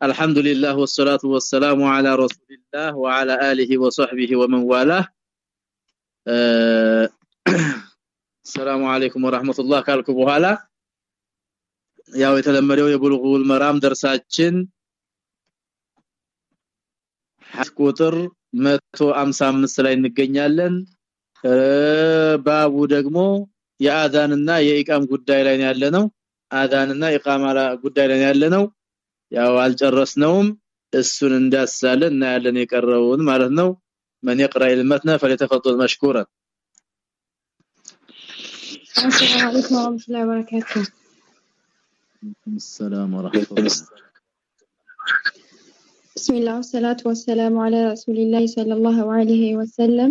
Alhamdulillah wassalatu wassalamu ala Rasulillah wa ala alihi wa sahbihi wa man walah. ሰላም አለይኩም ወራህመቱላህ ካልኩ በኋላ ያው የተለመደው የቡልጉል መራም ደርሳችን ቁጥር 155 ላይ እንገኛለን። ባቡ ደግሞ የአዛንና የኢቃም ጉዳይ ላይ ያለ አዛንና ኢቃማ ጉዳይ ላይ ያለ ነው ያው አልጨረስነውም እሱን እንዳሳለን እና ያለን የቀረውን ማለት ነው من يقرأ المتن فليتفضل مشكورا السلام عليكم ورحمة الله وبركاته السلام ورحمة الله بسم الله والصلاة والسلام على رسول الله صلى الله عليه وسلم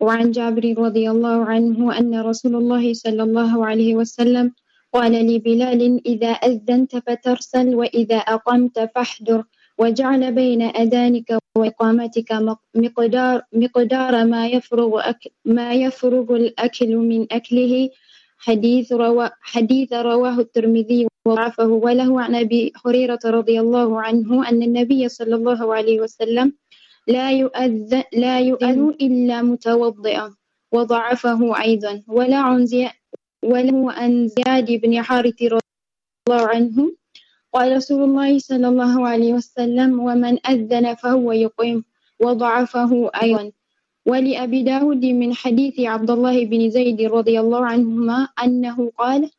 وعن جابر رضي الله عنه أن رسول الله صلى الله عليه وسلم قال لبلال إذا أذنت فترسل وإذا أقمت فاحذر وجعل بين أذانك وإقامتك مقدار مقدار ما يفرغ ما يفرغ الأكل من أكله. حديث روى حديث رواه الترمذي وضعفه. وله عن أبي هريرة رضي الله عنه أن النبي صلى الله عليه وسلم لا يؤذن لا يؤذن إلا متوضئا وضعفه أيضا. ولا عن وله عن زياد بن حارث رضي الله عنه قال رسول الله صلى الله عليه وسلم ومن أذن فهو يقيم وضعفه أيضا. ولأبي داود من حديث عبد الله بن زيد رضي الله عنهما أنه قال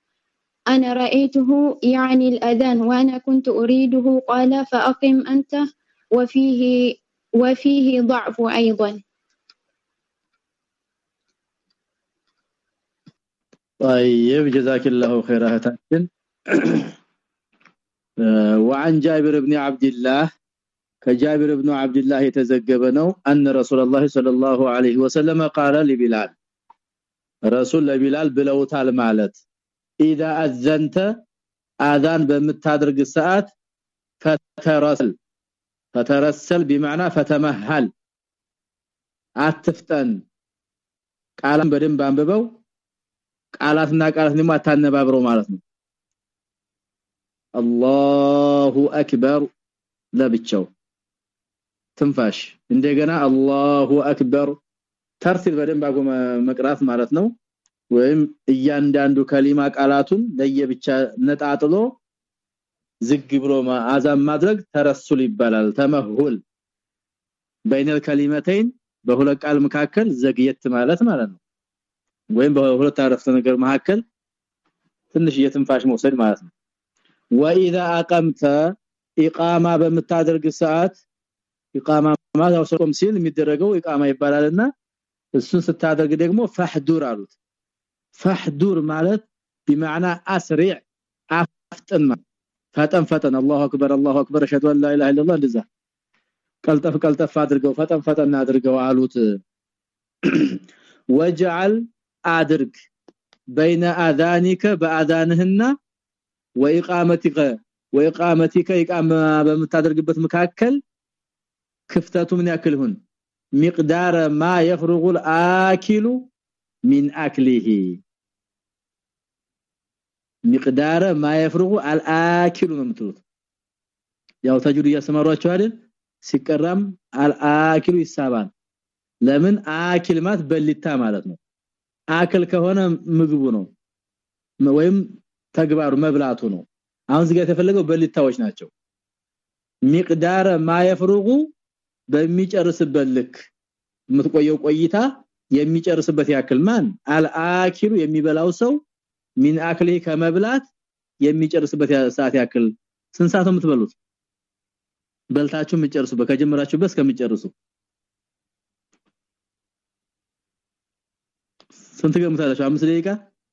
أنا رأيته يعني الأذان وأنا كنت أريده. قال فأقم أنت وفيه وفيه ضعف أيضا. طيب جزاك الله خير اهتاكن وعن جابر بن عبد الله كجابر بن عبد الله يتزجب ነው ان رسول الله صلى الله عليه وسلم قال لبلال رسول لبلال ብለውታል ማለት اذا اذنت اذان በምታደርግ ሰዓት فترسل فترسل بمعنى فتمهل አትፍጠን ቃላም በደንብ አንብበው ቃላትና ቃላት ደግሞ አታነባብረው ማለት ነው። አላሁ አክበር ለብቻው። ትንፋሽ። እንደገና አላሁ አክበር ተርቲል በደንብ አጎ መቅራት ማለት ነው። ወይም እያንዳንዱ ከሊማ ቃላቱን ለየብቻ ነጣጥሎ ዝግ ብሎ አዛም ማድረግ ተረሱል ይባላል። ተመሁል። በይነል ከሊመተይን በሁለት ቃል መካከል ዘግየት ማለት ማለት ነው ወይም በሁለት አረፍተ ነገር መካከል ትንሽ የትንፋሽ መውሰድ ማለት ነው واذا اقمت ኢቃማ በምታደርግ ሰዓት ኢቃማ ማለት ሰውም ሲል የሚደረገው ኢቃማ ይባላልና እሱን ስታደርግ ደግሞ فاحضر አሉት فاحضر ማለት بمعنى اسرع አፍጥን ፈጠን ፈጠን الله اكبر الله اكبر اشهد ان لا اله الا الله እንደዛ ቀልጠፍ ቀልጠፍ አድርገው ፈጠን ፈጠን አድርገው አሉት وجعل አድርግ بين اذانك باذانهن واقامتك واقامتك اقامه በምታደርግበት መካከል ክፍተቱ ምን ያክል ይሁን مقدار ما يفرغ الاكل من اكله مقدار ما يفرغ الاكل ነው የምትሉት ያው ተጅሩ እያሰማሯቸው አይደል ሲቀራም አልአኪሉ ይሳባል ለምን አኪል ማለት በሊታ ማለት ነው አክል ከሆነ ምግቡ ነው ወይም ተግባሩ መብላቱ ነው። አሁን እዚህ ጋር የተፈለገው በሊታዎች ናቸው። ሚቅዳር ማየፍሩጉ በሚጨርስበት ልክ የምትቆየው ቆይታ የሚጨርስበት ያክል ማን? አልአኪሉ የሚበላው ሰው ሚን አክሊ ከመብላት የሚጨርስበት ሰዓት ያክል ስንት ሰዓት የምትበሉት? በልታችሁ የምትጨርሱበት ከጀመራችሁበት እስከምትጨርሱ ስንት ገምታላችሁ 5 ደቂቃ?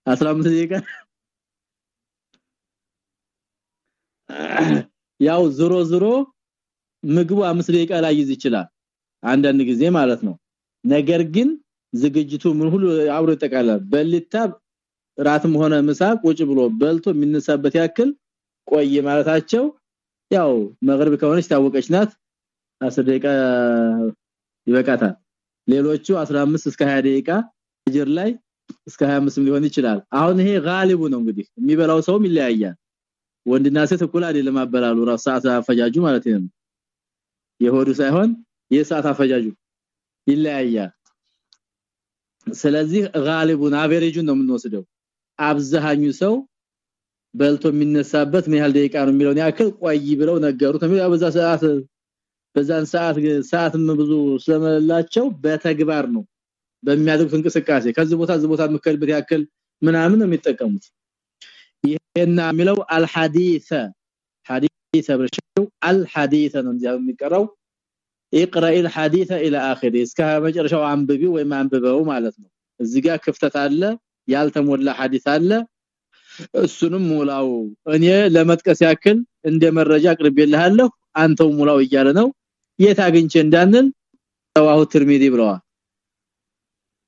15 ደቂቃ? ያው ዝሮ ዝሮ ምግቡ 5 ደቂቃ ላይ ይዝ ይችላል አንዳንድ ጊዜ ማለት ነው። ነገር ግን ዝግጅቱ ምን ሁሉ አብሮ ይጠቃላል በልታ ራትም ሆነ ምሳ ቁጭ ብሎ በልቶ የሚነሳበት ያክል ቆይ ማለታቸው ያው መግሪብ ከሆነች ታወቀች ናት። 10 ደቂቃ ይበቃታል። ሌሎቹ 15 እስከ 20 ደቂቃ አጅር ላይ እስከ 25 ሊሆን ይችላል። አሁን ይሄ ጋሊቡ ነው እንግዲህ የሚበላው ሰውም ይለያያል። ወንድና ሴት እኩል አይደለም አበላሉ ራስ ሰዓት አፈጃጁ ማለት ነው። የሆዱ ሳይሆን የሰዓት አፈጃጁ ይለያያል። ስለዚህ ጋሊቡን አቨሬጁን ነው የምንወስደው። አብዛኛው ሰው በልቶ የሚነሳበት ምን ያህል ደቂቃ ነው የሚለውን ያክል ቆይ ብለው ነገሩት ነው በዛ ሰዓት በዛን ሰዓት ሰዓትም ብዙ ስለመላቸው በተግባር ነው በሚያደርጉት እንቅስቃሴ ከዚህ ቦታ እዚህ ቦታ መከልበት ያክል ምናምን ነው የሚጠቀሙት ይሄና የሚለው አልሐዲሰ ሐዲሰ ብርሽው አልሐዲሰ ነው እንዲያው የሚቀራው اقرا الحديث الى اخره እስከ መጨረሻው አንብቢ ወይም አንብበው ማለት ነው እዚህ ጋር ክፍተት አለ ያልተሞላ ሐዲስ አለ እሱንም ሙላው እኔ ለመጥቀስ ያክል እንደ መረጃ አቅርቤልሃለሁ አንተው ሙላው እያለ ነው የት አግኝቼ እንዳንል ተዋሁ ትርሚዲ ብለዋል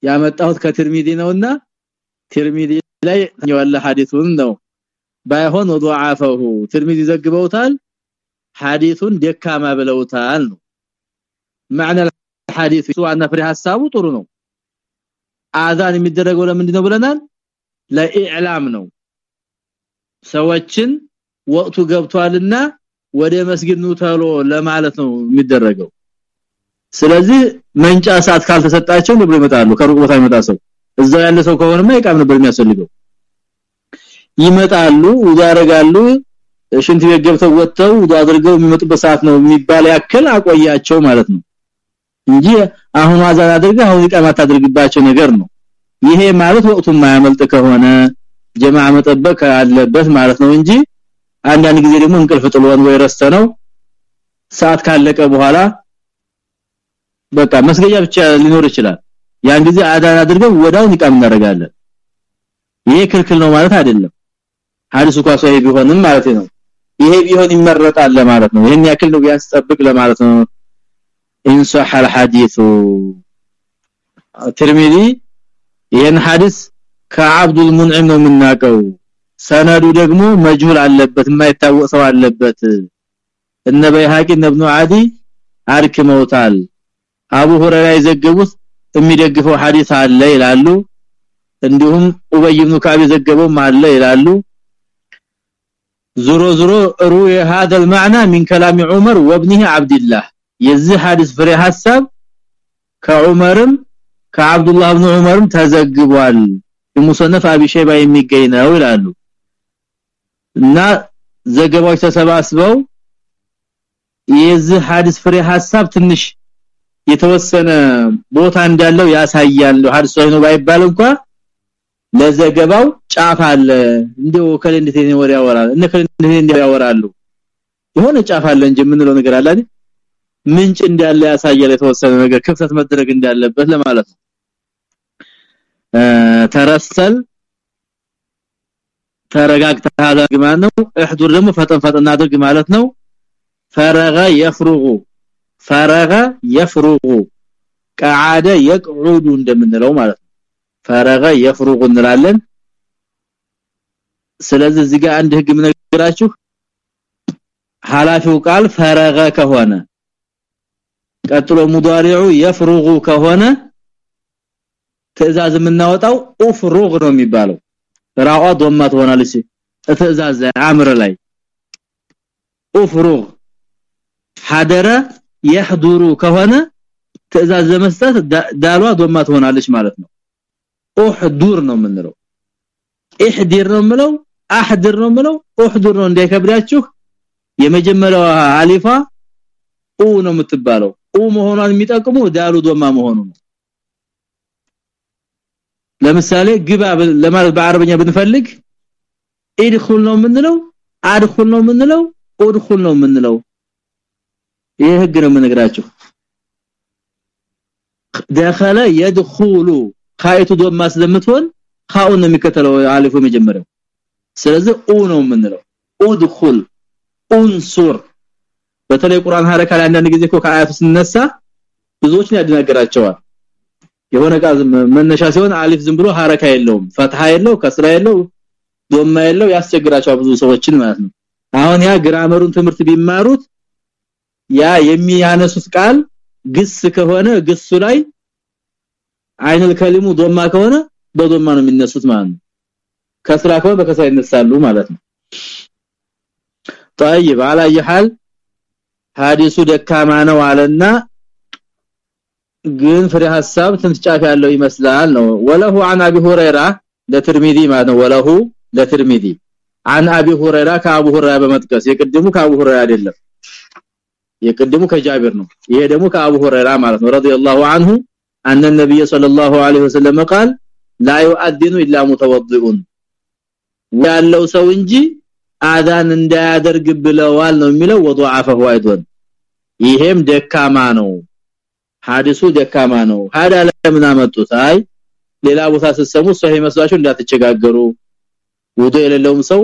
ያመጣሁት ከትርሚዲ ነውና ትርሚዲ ላይ ያለ ሐዲሱን ነው። ባይሆን ወضعفه ትርሚዚ ዘግበውታል። ሐዲሱን ደካማ ብለውታል ነው። معنى الحديث ዋና ፍሬ ሐሳቡ ጥሩ ነው። አዛን የሚደረገው ለምንድን ነው ብለናል? ለኢዕላም ነው። ሰዎችን ወቅቱ ገብቷልና ወደ መስጊድ ኑ ተሎ ለማለት ነው የሚደረገው። ስለዚህ መንጫ ሰዓት ካልተሰጣቸው ነው ይመጣሉ። ከሩቅ ቦታ ይመጣ ሰው እዛው ያለ ሰው ከሆነማ ይቃም ነበር የሚያስፈልገው። ይመጣሉ ያረጋሉ ሽንት ቤት ገብተው ወጥተው አድርገው የሚመጡበት ሰዓት ነው የሚባል ያክል አቆያቸው ማለት ነው እንጂ አሁን አዛን አድርገህ አሁን ይቃም አታድርግባቸው ነገር ነው። ይሄ ማለት ወቅቱን ማያመልጥ ከሆነ ጀማዓ መጠበቅ አለበት ማለት ነው እንጂ አንዳንድ ጊዜ ደግሞ እንቅልፍ ጥሎን ወይ ረስተ ነው ሰዓት ካለቀ በኋላ በቃ መስገጃ ብቻ ሊኖር ይችላል ያን ጊዜ አዳን አድርገን ወዳው ንቃም እናደርጋለን ይሄ ክልክል ነው ማለት አይደለም ሐዲሱ ኳሳይ ቢሆንም ማለት ነው ይሄ ቢሆን ይመረጣል ለማለት ነው ይሄን ያክል ነው ቢያስጠብቅ ለማለት ነው ኢንሰህ الحديث ትርሚዚ ይሄን ሐዲስ ከአብዱል ሙንዒም ነው የምናቀው ሰነዱ ደግሞ መጅሁል አለበት የማይታወቅ ሰው አለበት እነ በይሃቂ እብኑ አዲ አርክመውታል አቡ ሁረይራ የዘገቡት የሚደግፈው ሐዲስ አለ ይላሉ እንዲሁም ኡበይ ኢብኑ ከዓብ የዘገበው አለ ይላሉ ዙሮ ዙሮ ሩየ هذا المعنى من كلام عمر وابنه عبد الله የዚህ ሐዲስ ፍሬ ሐሳብ ከዑመርም ከአብዱላህ ኢብኑ ዑመርም ተዘግቧል ሙሰነፍ አቢ ሸይባ የሚገኝ ነው ይላሉ እና ዘገባዎች ተሰባስበው የዚህ ሐዲስ ፍሬ ሐሳብ ትንሽ የተወሰነ ቦታ እንዳለው ያሳያል ሐዲስ ነው ባይባል እንኳን ለዘገባው ጫፍ አለ እንደው ከለ እንዴት ነው ወሬ ያወራል እነ ከለ እንዴት ያወራሉ የሆነ ጫፍ አለ እንጂ የምንለው ነገር አለ አይደል ምንጭ እንዳለ ያሳያል የተወሰነ ነገር ክፍተት መድረግ እንዳለበት ለማለት ነው ተረሰል ተረጋግተሃል ማለት ነው እህዱር ደግሞ ፈጠን ፈጠን አድርግ ማለት ነው ፈረገ يفرغ ፈረገ يفرغ قعد يقعد እንደምንለው ማለት ነው ፈረገ يفرغ እንላለን ስለዚህ እዚህ ጋር አንድ ህግ ምነግራችሁ ሐላፊው ቃል ፈረገ ከሆነ ቀጥሎ ሙዳሪዑ يفرغ ከሆነ ትዕዛዝ የምናወጣው ኡፍሩግ ነው የሚባለው ራዋ ዶማ ትሆናለች ትዕዛዝ አምር ላይ ኡፍሩግ ሐደረ يحضر ከሆነ ትእዛዝ ለመስጠት ዳሏ ዶማ ትሆናለች ማለት ነው። احضر ነው የምንለው። احضر ነው የምለው احضر ነው የምለው። احضر ነው እንዳይከብዳችሁ። የመጀመሪያዋ አሊፋ ኡ ነው የምትባለው። ኡ መሆኗን የሚጠቅሙ ዳሉ ዶማ መሆኑ ነው። ለምሳሌ ግባ ለማለት በአረበኛ ብንፈልግ ኢድኹል ነው የምንለው አድኹል ነው የምንለው ኡድኹል ነው ምንለው። ይሄ ህግ ነው የምነግራችሁ። دخل يدخل ኻይቱ ዶማ ስለምትሆን ኻውን ነው የሚከተለው አሊፉ መጀመሪያው ስለዚህ ኡ ነው የምንለው። ኡድኹል ኡንሱር። በተለይ ቁርአን ሐረካ ላይ አንዳንድ ጊዜ እኮ ከአያቱ ስነሳ ብዙዎችን ያደናገራቸዋል የሆነ ቃል መነሻ ሲሆን አሊፍ ዝም ብሎ ሐረካ የለውም ፈትሃ የለው ከስራ የለው ዶማ የለው ያስቸግራቸዋል ብዙ ሰዎችን ማለት ነው። አሁን ያ ግራመሩን ትምህርት ቢማሩት ያ የሚያነሱት ቃል ግስ ከሆነ ግሱ ላይ አይነል ከሊሙ ዶማ ከሆነ በዶማ ነው የሚነሱት ማለት ነው ከስራ ከሆነ በከስራ ይነሳሉ ማለት ነው طيب على اي حال ሐዲሱ ደካማ ነው አለና ግን ፍሬ ሐሳብ ትንጫፍ ያለው ይመስላል ነው ወለሁ عن ابي هريره ለትርሚዚ ማለት ነው ወለሁ ለትርሚዚ عن ابي هريره ከአቡ ሁረይራ በመጥቀስ የቅድሙ ከአቡ ሁረይራ አይደለም የቀደሙ ከጃብር ነው። ይሄ ደግሞ ከአቡ ሁረይራ ማለት ነው። ረዲየላሁ ዐንሁ አን ነብይ ሰለላሁ ዐለይሂ ወሰለም قال لا يؤذن الا متوضئ ያለው ሰው እንጂ አዛን እንዳያደርግ ብለዋል ነው የሚለው። ወዱዓፈሁ አይዶን ይሄም ደካማ ነው ሐዲሱ ደካማ ነው። ሐዳ ለምን አመጡት? አይ ሌላ ቦታ ስትሰሙ ሶሂህ መስዋዕቱ እንዳትቸጋገሩ ውዱ የሌለውም ሰው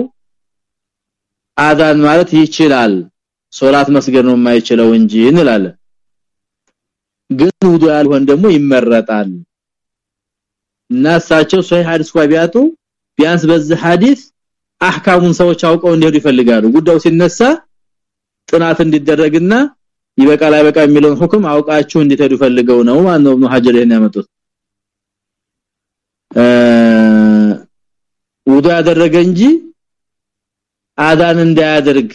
አዛን ማለት ይችላል። ሶላት መስገድ ነው የማይችለው እንጂ እንላለን። ግን ውዱ ያልሆን ደግሞ ይመረጣል። እናሳቸው ሶሂህ ሐዲስ ቢያጡ ቢያንስ በዚህ ሐዲስ አህካሙን ሰዎች አውቀው እንዲሄዱ ይፈልጋሉ። ጉዳዩ ሲነሳ ጥናት እንዲደረግና ይበቃል አይበቃ የሚለውን ሁክም አውቃችሁ እንዲተዱ ፈልገው ነው ማነው ኢብኑ ሐጀር ይሄን ያመጡት። ውዱ ያደረገ እንጂ አዳን እንዳያደርግ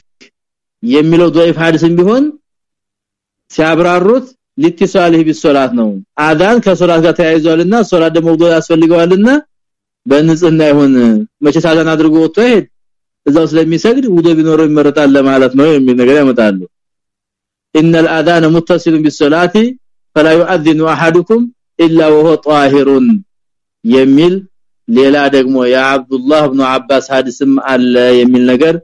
የሚለው ضعيف ሐዲስም ቢሆን ሲያብራሩት ሊትሳሊህ ቢሶላት ነው አዳን ከሶላት ጋር ተያይዟልና ሶላት ደግሞ ውዱ ያስፈልገዋልና በንጽህና ይሁን መቼ አዳን አድርጎ ወጥቶ ይሄድ እዛው ስለሚሰግድ ውዱ ቢኖረው ይመረጣል ለማለት ነው የሚል ነገር ያመጣሉ ان الاذان متصل بالصلاه فلا يؤذن احدكم الا وهو طاهر የሚል ሌላ ደግሞ የአብዱላህ ኢብኑ አባስ ሐዲስም አለ የሚል ነገር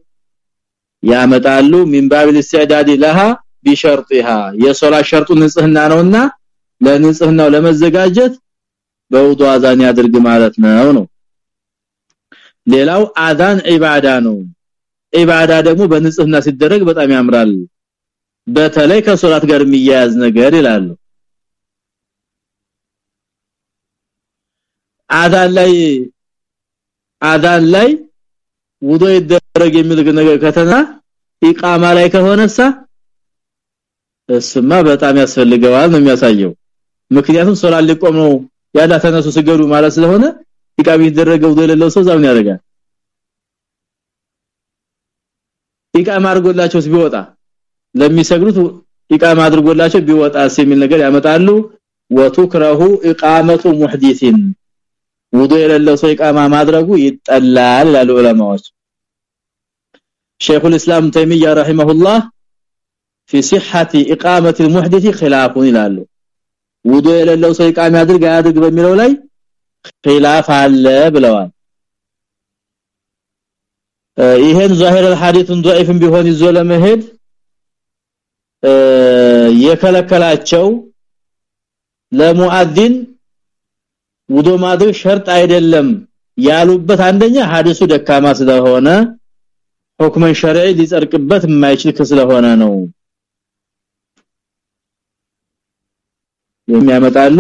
ያመጣሉ من باب الاستعداد لها بشرطها የሶላት ሸርጡ ንጽህና ነውና ለንጽህናው ለመዘጋጀት በውዱ አዛን ያድርግ ማለት ነው ነው ሌላው አዛን ኢባዳ ነው ኢባዳ ደግሞ በንጽህና ሲደረግ በጣም ያምራል በተለይ ከሶላት ጋር የሚያያዝ ነገር ይላሉ አዳን ላይ አዳን ላይ ውዶ ይደረግ የሚል ነገር ከተና ኢቃማ ላይ ከሆነሳ እስማ በጣም ያስፈልገዋል ነው የሚያሳየው። ምክንያቱም ሶላት ሊቆም ነው ያላ ተነሱ ስገዱ ማለት ስለሆነ ኢቃማ ይደረገው ውዶ የሌለው ሰው ዛውን ያደርጋል። ኢቃማ አድርጎላቸው ቢወጣ ለሚሰግዱት ኢቃማ አድርጎላቸው ቢወጣ የሚል ነገር ያመጣሉ። ወቱክረሁ ኢቃመቱ ሙህዲሲን ውዱ የሌለው ሰው ኢቃማ ማድረጉ ይጠላል ይላሉ ዑለማዎች شيخ الإسلام تيميه رحمه الله في صحه اقامه المحدث خلاف يلالو ውዱ የሌለው ሰው ይቃሚ አድርግ አያድርግ በሚለው ላይ ኺላፍ አለ ብለዋል። ይሄን ዛሂር الحديثን ضعيفን ቢሆን ይዞ ለመሄድ የከለከላቸው ለሙአዚን ውዱ ማድረግ ሸርጥ አይደለም ያሉበት አንደኛ ሐዲሱ ደካማ ስለሆነ ሁክመን ሸርዒ ሊጸርቅበት የማይችል ስለሆነ ነው የሚያመጣሉ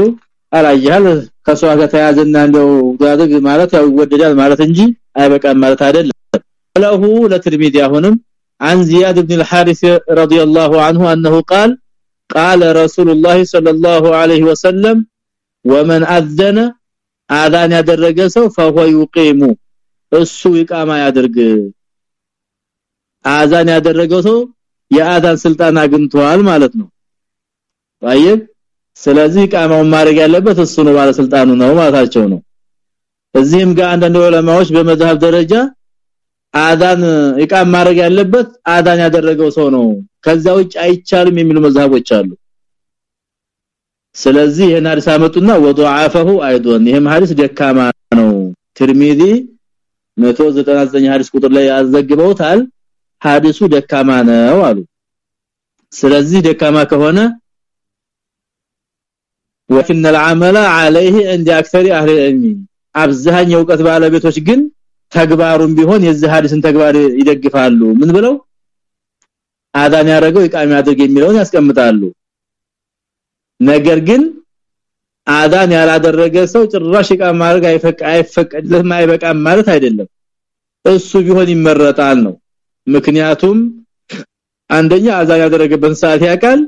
አላየሃል ከሷ ጋር ተያዘና እንደው ዳድግ ማለት ያው ይወደዳል ማለት እንጂ አይበቃም ማለት አይደለም ለሁ ለትርሚዚ አሁንም عن زياد بن الحارث رضي الله عنه انه قال قال رسول الله صلى الله عليه وسلم ومن اذن አዳን ያደረገ ሰው فهو يقيم እሱ ኢቃማ ያደርግ አዛን ያደረገው ሰው የአዛን ስልጣን አግንቷል ማለት ነው። طيب ስለዚህ ቃማውን ማረግ ያለበት እሱ ነው ባለስልጣኑ ነው ማለታቸው ነው። እዚህም ጋር አንዳንድ ዑለማዎች በመذهب ደረጃ አዳን ኢቃም ማድረግ ያለበት አዳን ያደረገው ሰው ነው። ከዛ ውጭ አይቻልም የሚሉ መذهبዎች አሉ። ስለዚህ ይሄን ሐዲስ አመጡና ወዱዓፈሁ አይዶን። ይሄም ሐዲስ ደካማ ነው። ትርሚዚ 199 ሐዲስ ቁጥር ላይ ያዘግበውታል ሐዲሱ ደካማ ነው አሉ ስለዚህ ደካማ ከሆነ ወኪን العمل عليه عند اكثر اهل العلم አብዛኛው ዕውቀት ባለቤቶች ግን ተግባሩን ቢሆን የዚህ ሐዲስን ተግባር ይደግፋሉ ምን ብለው አዳን ያደረገው ኢቃም ያድርግ የሚለውን ያስቀምጣሉ ነገር ግን አዳን ያላደረገ ሰው ጭራሽ ኢቃም ማድረግ አይፈቅ አይፈቀድልህም አይበቃም ማለት አይደለም እሱ ቢሆን ይመረጣል ነው ምክንያቱም አንደኛ አዛን ያደረገበት ሰዓት ያቃል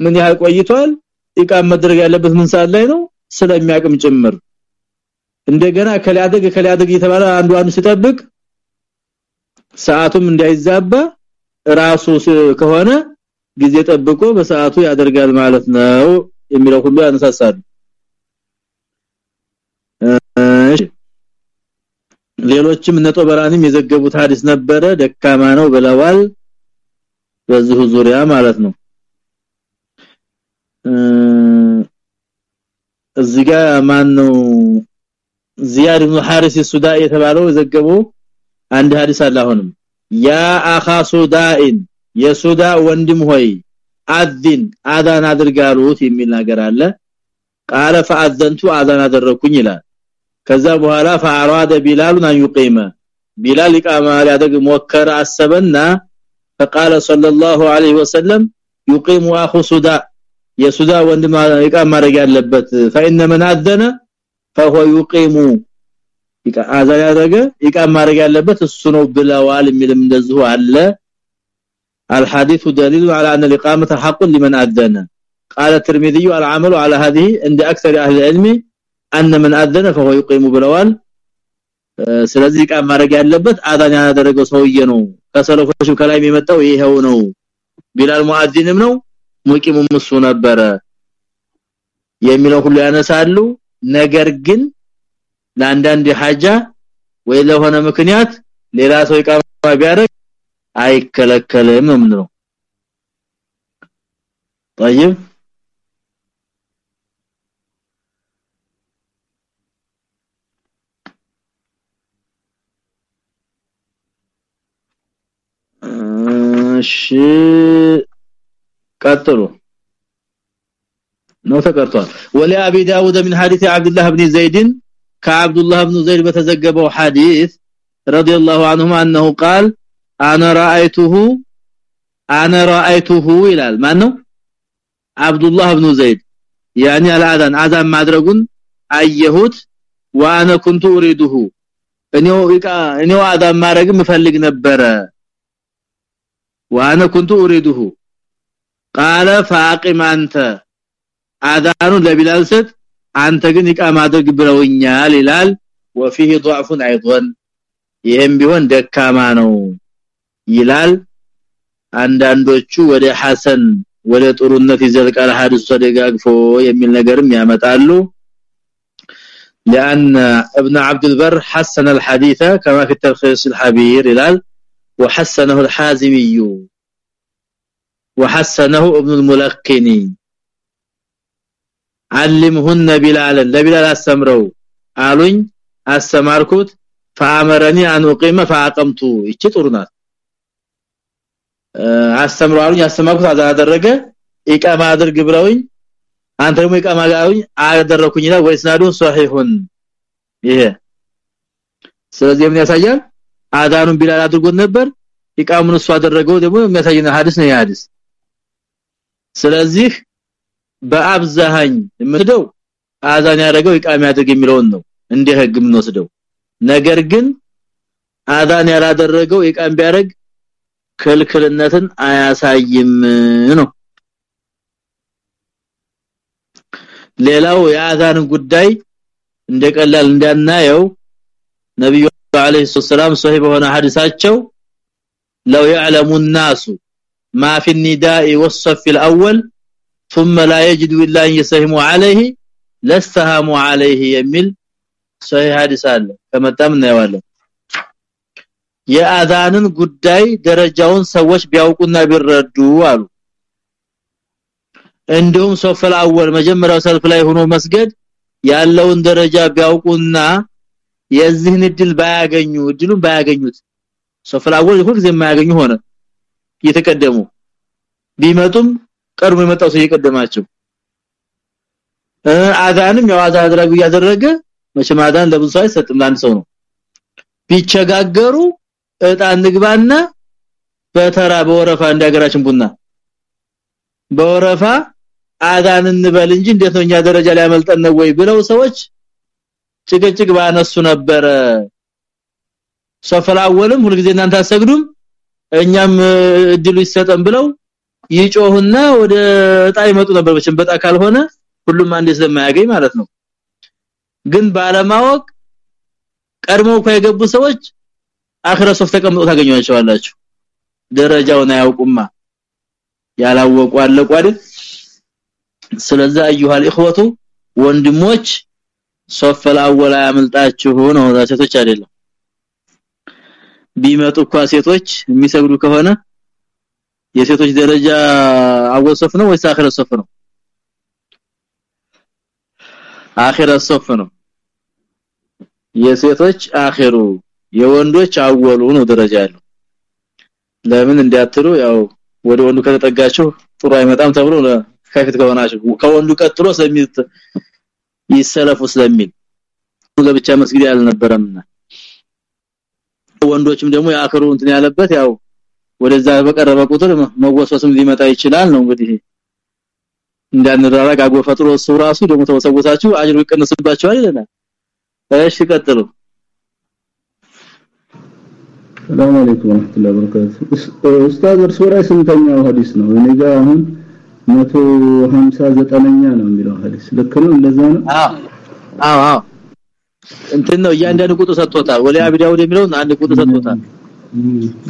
ምን ያህል ቆይቷል ኢቃም መድረግ ያለበት ምን ሰዓት ላይ ነው ስለሚያቅም ጭምር። እንደገና ከሊያደግ ከሊያደግ የተባለ አንዱ አንዱ ሲጠብቅ ሰዓቱም እንዳይዛባ ራሱ ከሆነ ጊዜ ጠብቆ በሰዓቱ ያደርጋል ማለት ነው የሚለው ሁሉ ያነሳሳል ሌሎችም ነጦበራንም የዘገቡት ሐዲስ ነበረ። ደካማ ነው ብለዋል። በዚሁ ዙሪያ ማለት ነው። እዚህ ጋር ማን ነው ዚያድ ኢብኑ ሐሪስ ሱዳኢ የተባለው የዘገበው አንድ ሐዲስ አለ አሁንም። ያ አኻ ሱዳኢን የሱዳ ወንድም ሆይ አዚን አዳን አድርጋሉት የሚል ነገር አለ። ቃለ ፈአዘንቱ አዳን አደረኩኝ ይላል ከዛ በኋላ ፈአራደ ቢላሉን አንዩቂመ ቢላል ኢቃማ ሊያደርግ ሞከረ አሰበና فقال صلى الله عليه وسلم يقيم اخو سودا የሱዳ ወንድም ኢቃማ ማድረግ ያለበት فإن من أذن فهو يقيم ኢቃማ ያደረገ ኢቃማ ማድረግ ያለበት እሱ ነው ብለዋል የሚልም እንደዚሁ አለ الحديث دليل على أن الإقامة حق لمن أذن قال الترمذي العمل على هذه عند أكثر أهل العلم أن من أذن فهو يقيم بلوال ስለዚህ ቃ ማድረግ ያለበት አዳን ያደረገው ሰውዬ ነው ከሰለፎችም ከላይ የሚመጣው ይሄው ነው ቢላል ሙአዚንም ነው ሙቂሙም እሱ ነበረ የሚለው ሁሉ ያነሳሉ ነገር ግን ለአንዳንድ ሐጃ ወይ ለሆነ ምክንያት ሌላ ሰው ይቃማ ቢያደርግ አይከለከልም ነው طيب እሺ ቀጥሉ ነው ተቀርቷል ወሊ አቢ ዳውድ من حديث عبد الله بن زيد كعبد الله بن زيد بتزجبه حديث رضي الله عنهما انه قال انا رايته انا رايته ይላል ማን ነው عبد الله بن زيد يعني الاذان اذان ማድረጉን አየሁት وانا كنت اريده እኔው እኔው አዛን ማድረግ ምፈልግ ነበረ وانا كنت اريده قال فاقم انت አዛኑ ለቢላል ሰጥ አንተ ግን ኢቃማ አድርግ ብለውኛል ይላል وفيه ضعف ايضا ይሄም ቢሆን ደካማ ነው ይላል አንዳንዶቹ ወደ ሐሰን ወደ ጥሩነት ይዘልቃል ሐዲስ ተደጋግፎ የሚል ነገርም ያመጣሉ لان ابن عبد البر حسن الحديث كما في التلخيص الحبير يلال وحسنه الحازمي وحسنه ابن الملقني علمهن بلال لبلال استمروا አሉኝ አስተማርኩት فامرني ان اقيم فاقمت እቺ ጥሩ ናት አስተምሩ አሉኝ አስተማርኩት አደረገ ኢቃማ አድርግ ብለውኝ አንተ ደግሞ ኢቃማ ጋሩኝ አደረኩኝና ወይስናዱ ሷሂሁን ይሄ ስለዚህ ምን ያሳያል አዳኑን ቢላል አድርጎት ነበር። ኢቃሙን እሱ አደረገው ደግሞ የሚያሳየን ሐዲስ ነው ሐዲስ። ስለዚህ በአብዛኝ የምትደው አዛን ያደረገው ኢቃማ ያድርግ የሚለውን ነው እንደ ህግ የምንወስደው። ነገር ግን አዛን ያላደረገው ኢቃም ቢያደርግ ክልክልነትን አያሳይም ነው። ሌላው የአዛን ጉዳይ እንደቀላል እንዳናየው ነብዩ አለይሂ ሰላም ሶሂህ በሆነ ሐዲሳቸው لو يعلم الناس ما في النداء والصف الاول ثم لا يجد الا ان يسهموا عليه لاستهموا عليه የሚል ሶሂህ ሐዲስ አለ ከመጣም እናየዋለን የአዛንን ጉዳይ ደረጃውን ሰዎች ቢያውቁና ቢረዱ አሉ እንዲሁም ሶፈል አወል መጀመሪያው ሰልፍ ላይ ሆኖ መስገድ ያለውን ደረጃ ቢያውቁና የዚህን እድል ባያገኙ እድሉን ባያገኙት ሶፈል አወል ሁሉ የማያገኙ ሆነ እየተቀደሙ። ቢመጡም ቀርሞ የመጣው ሰው እየቀደማቸው። አዛንም ያው አዛን አድራጉ ያደረገ መቼም አዛን ለብዙ ሰው አይሰጥም ለአንድ ሰው ነው። ቢቸጋገሩ እጣን ንግባና በተራ በወረፋ እንዲያገራችን ቡና በወረፋ አዳን እንበል እንጂ እንዴት ነው እኛ ደረጃ ላይ ያመልጠን ነው ወይ ብለው ሰዎች ጭቅጭቅ ባነሱ ነበረ ሶፈላወልም ሁልጊዜ እናንተ አሰግዱም እኛም እድሉ ይሰጠን ብለው ይጮህና ወደ እጣ ይመጡ ነበር በችም በጣ ካልሆነ ሁሉም አንዴ ስለማያገኝ ማለት ነው ግን ባለማወቅ ቀድሞ የገቡ ሰዎች አኺራ ሶፍ ተቀምጦ ታገኙዋቸዋላችሁ ደረጃውን አያውቁማ ያላወቁ አለቁ አይደል ስለዚህ አዩሃ الإخوة ወንድሞች صف الأول ያመልጣችሁ ነው። ሴቶች አይደለም። ቢመጡ እንኳ ሴቶች የሚሰግዱ ከሆነ የሴቶች ደረጃ أول صف ነው ወይስ آخر صف ነው? آخر صف ነው። የሴቶች آخره የወንዶች أوله ነው ደረጃ ያለው። ለምን እንዲያትሩ ያው ወደ ወንዱ ከተጠጋችሁ ጥሩ አይመጣም ተብሎ ከፊት ከሆናችሁ ከወንዱ ቀጥሎ ስለሚል ይሰለፉ ስለሚል ለብቻ መስጊድ ያልነበረምና ወንዶችም ደግሞ የአክሩ እንትን ያለበት ያው ወደዛ በቀረበ ቁጥር መወሰስም ሊመጣ ይችላል ነው እንግዲህ። እንዳንራራቅ አጎፈጥሮ እሱ ራሱ ደግሞ ተወሰውሳችሁ አጅሩ ይቀንስባችኋል ይለናል። እሺ ቀጥሉ። ሰላም አለይኩም ወራህመቱላሂ ወበረካቱ ኡስታዝ እርሶ ላይ ስንተኛው ሐዲስ ነው? እኔ ጋር አሁን 159ኛ ነው የሚለው ሐዲስ። ልክ ነው? እንደዛ ነው? አዎ። አዎ እንትን ነው እያንዳንዱ ቁጥር ሰጥቶታል። ወለ አብዳው የሚለው አንድ ቁጥር ሰጥቶታል።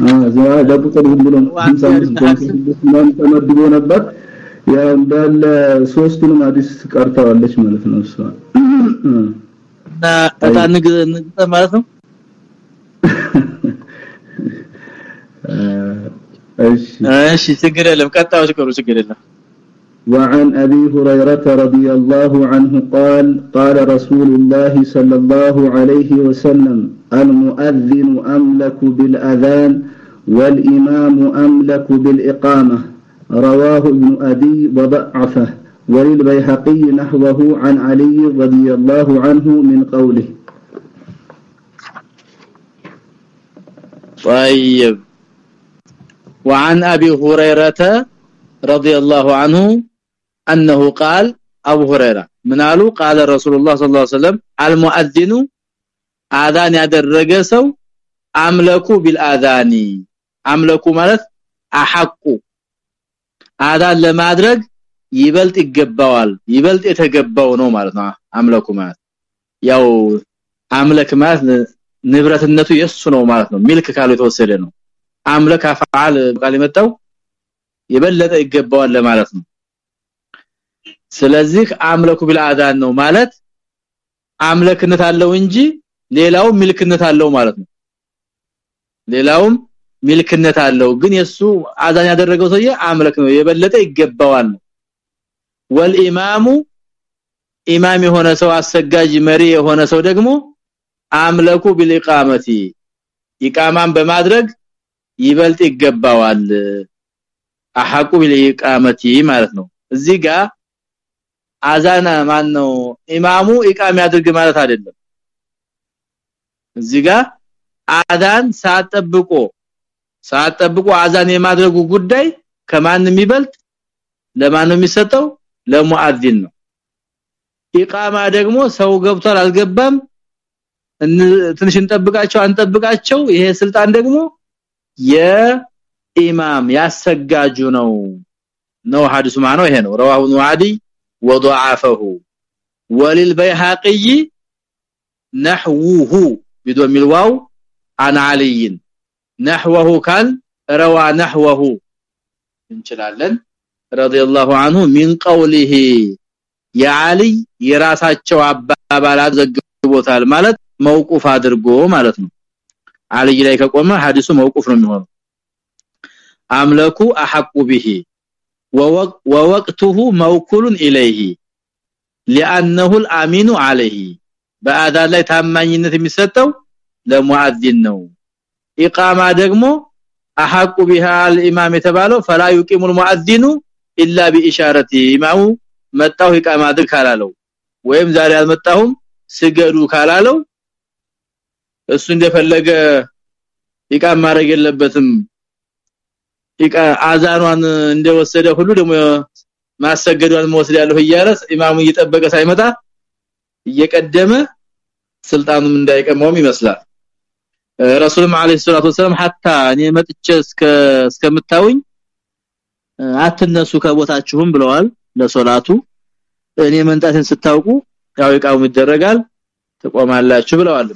አዎ ዛ ለቁጥር ዝም ብሎ 55 ተመድቦ ነበር። ያው እንዳለ ሶስቱንም ሐዲስ ቀርተዋለች ማለት ነው እሷ። እና ማለት ነው? እሺ። ችግር የለም። ቀጣው ችግሩ ችግር የለም وعن أبي هريرة رضي الله عنه قال قال رسول الله صلى الله عليه وسلم المؤذن أملك بالأذان والإمام أملك بالإقامة. رواه ابن أبي وضعفه. وللبيهقي نحوه عن علي رضي الله عنه من قوله. طيب. وعن أبي هريرة رضي الله عنه أنه قال أبو هريرة من قالوا قال رسول الله صلى الله عليه وسلم المؤذن آذان ያደረገ ሰው አምለኩ ቢልአዛኒ አምለኩ ማለት አሐቁ አዛን ለማድረግ ይበልጥ ይገባዋል ይበልጥ የተገባው ነው ማለት ነው አምለኩ ማለት ያው አምለክ ማለት ንብረትነቱ የሱ ነው ማለት ነው ሚልክ ካሉ የተወሰደ ነው አምለክ አፍዓል ቃል የመጣው የበለጠ ይገባዋል ለማለት ነው ስለዚህ አምለኩ ቢልአዛን ነው ማለት አምለክነት አለው እንጂ ሌላው ሚልክነት አለው ማለት ነው። ሌላውም ሚልክነት አለው። ግን የሱ አዛን ያደረገው ሰውዬ አምለክ ነው። የበለጠ ይገባዋል ወልኢማሙ ኢማም የሆነ ሰው አሰጋጅ መሪ የሆነ ሰው ደግሞ አምለኩ ቢልኢቃመቲ ኢቃማን በማድረግ ይበልጥ ይገባዋል። አሐቁ ቢልኢቃመቲ ማለት ነው። እዚህ ጋር አዛና ማን ነው ኢማሙ ኢቃም ያድርግ ማለት አይደለም እዚህ ጋር አዛን ሳጠብቆ ሳጠብቆ አዛን የማድረጉ ጉዳይ ከማንም ይበልጥ ለማን ነው የሚሰጠው ለሙአዚን ነው ኢቃማ ደግሞ ሰው ገብቷል አልገባም ትንሽ እንጠብቃቸው አንጠብቃቸው ይሄ ስልጣን ደግሞ የኢማም ያሰጋጁ ነው ነው ሐዲሱ ማነው ይሄ ነው رواه ابن وضعفه وللبيهقي نحوه بدون الواو عن علي نحوه كان روى نحوه እንችላለን رضي الله عنه من قوله يا علي የራሳቸው አባባላት ዘግቦታል ማለት መውቁፍ አድርጎ ማለት ነው አልይ ላይ ከቆመ ሐዲሱ መውቁፍ ነው የሚሆነው አምለኩ አሐቁ ቢሂ ووقته موكول اليه لانه الامين عليه በአዳን ላይ ታማኝነት የሚሰጠው ለሙአዚን ነው ኢቃማ ደግሞ አሐቁ بها الامام የተባለው فلا يقيم المؤذن الا باشاره ኢማሙ መጣው ኢቃማ አድርግ ካላለው ወይም ዛሬ አልመጣሁም ስገዱ ካላለው እሱ እንደፈለገ ኢቃም ማድረግ የለበትም ኢቃ አዛኗን እንደወሰደ ሁሉ ደግሞ ማሰገዷን መወሰድ ያለው እያለ ኢማሙ እየጠበቀ ሳይመጣ እየቀደመ ስልጣኑም እንዳይቀመውም ይመስላል ረሱልም አለይሂ ሰላቱ ወሰለም hatta እኔ መጥቼ እስከ እስከምታውኝ አትነሱ ከቦታችሁም ብለዋል ለሶላቱ እኔ መንጣትን ስታውቁ ያው ይቃውም ይደረጋል ተቆማላችሁ ብለዋል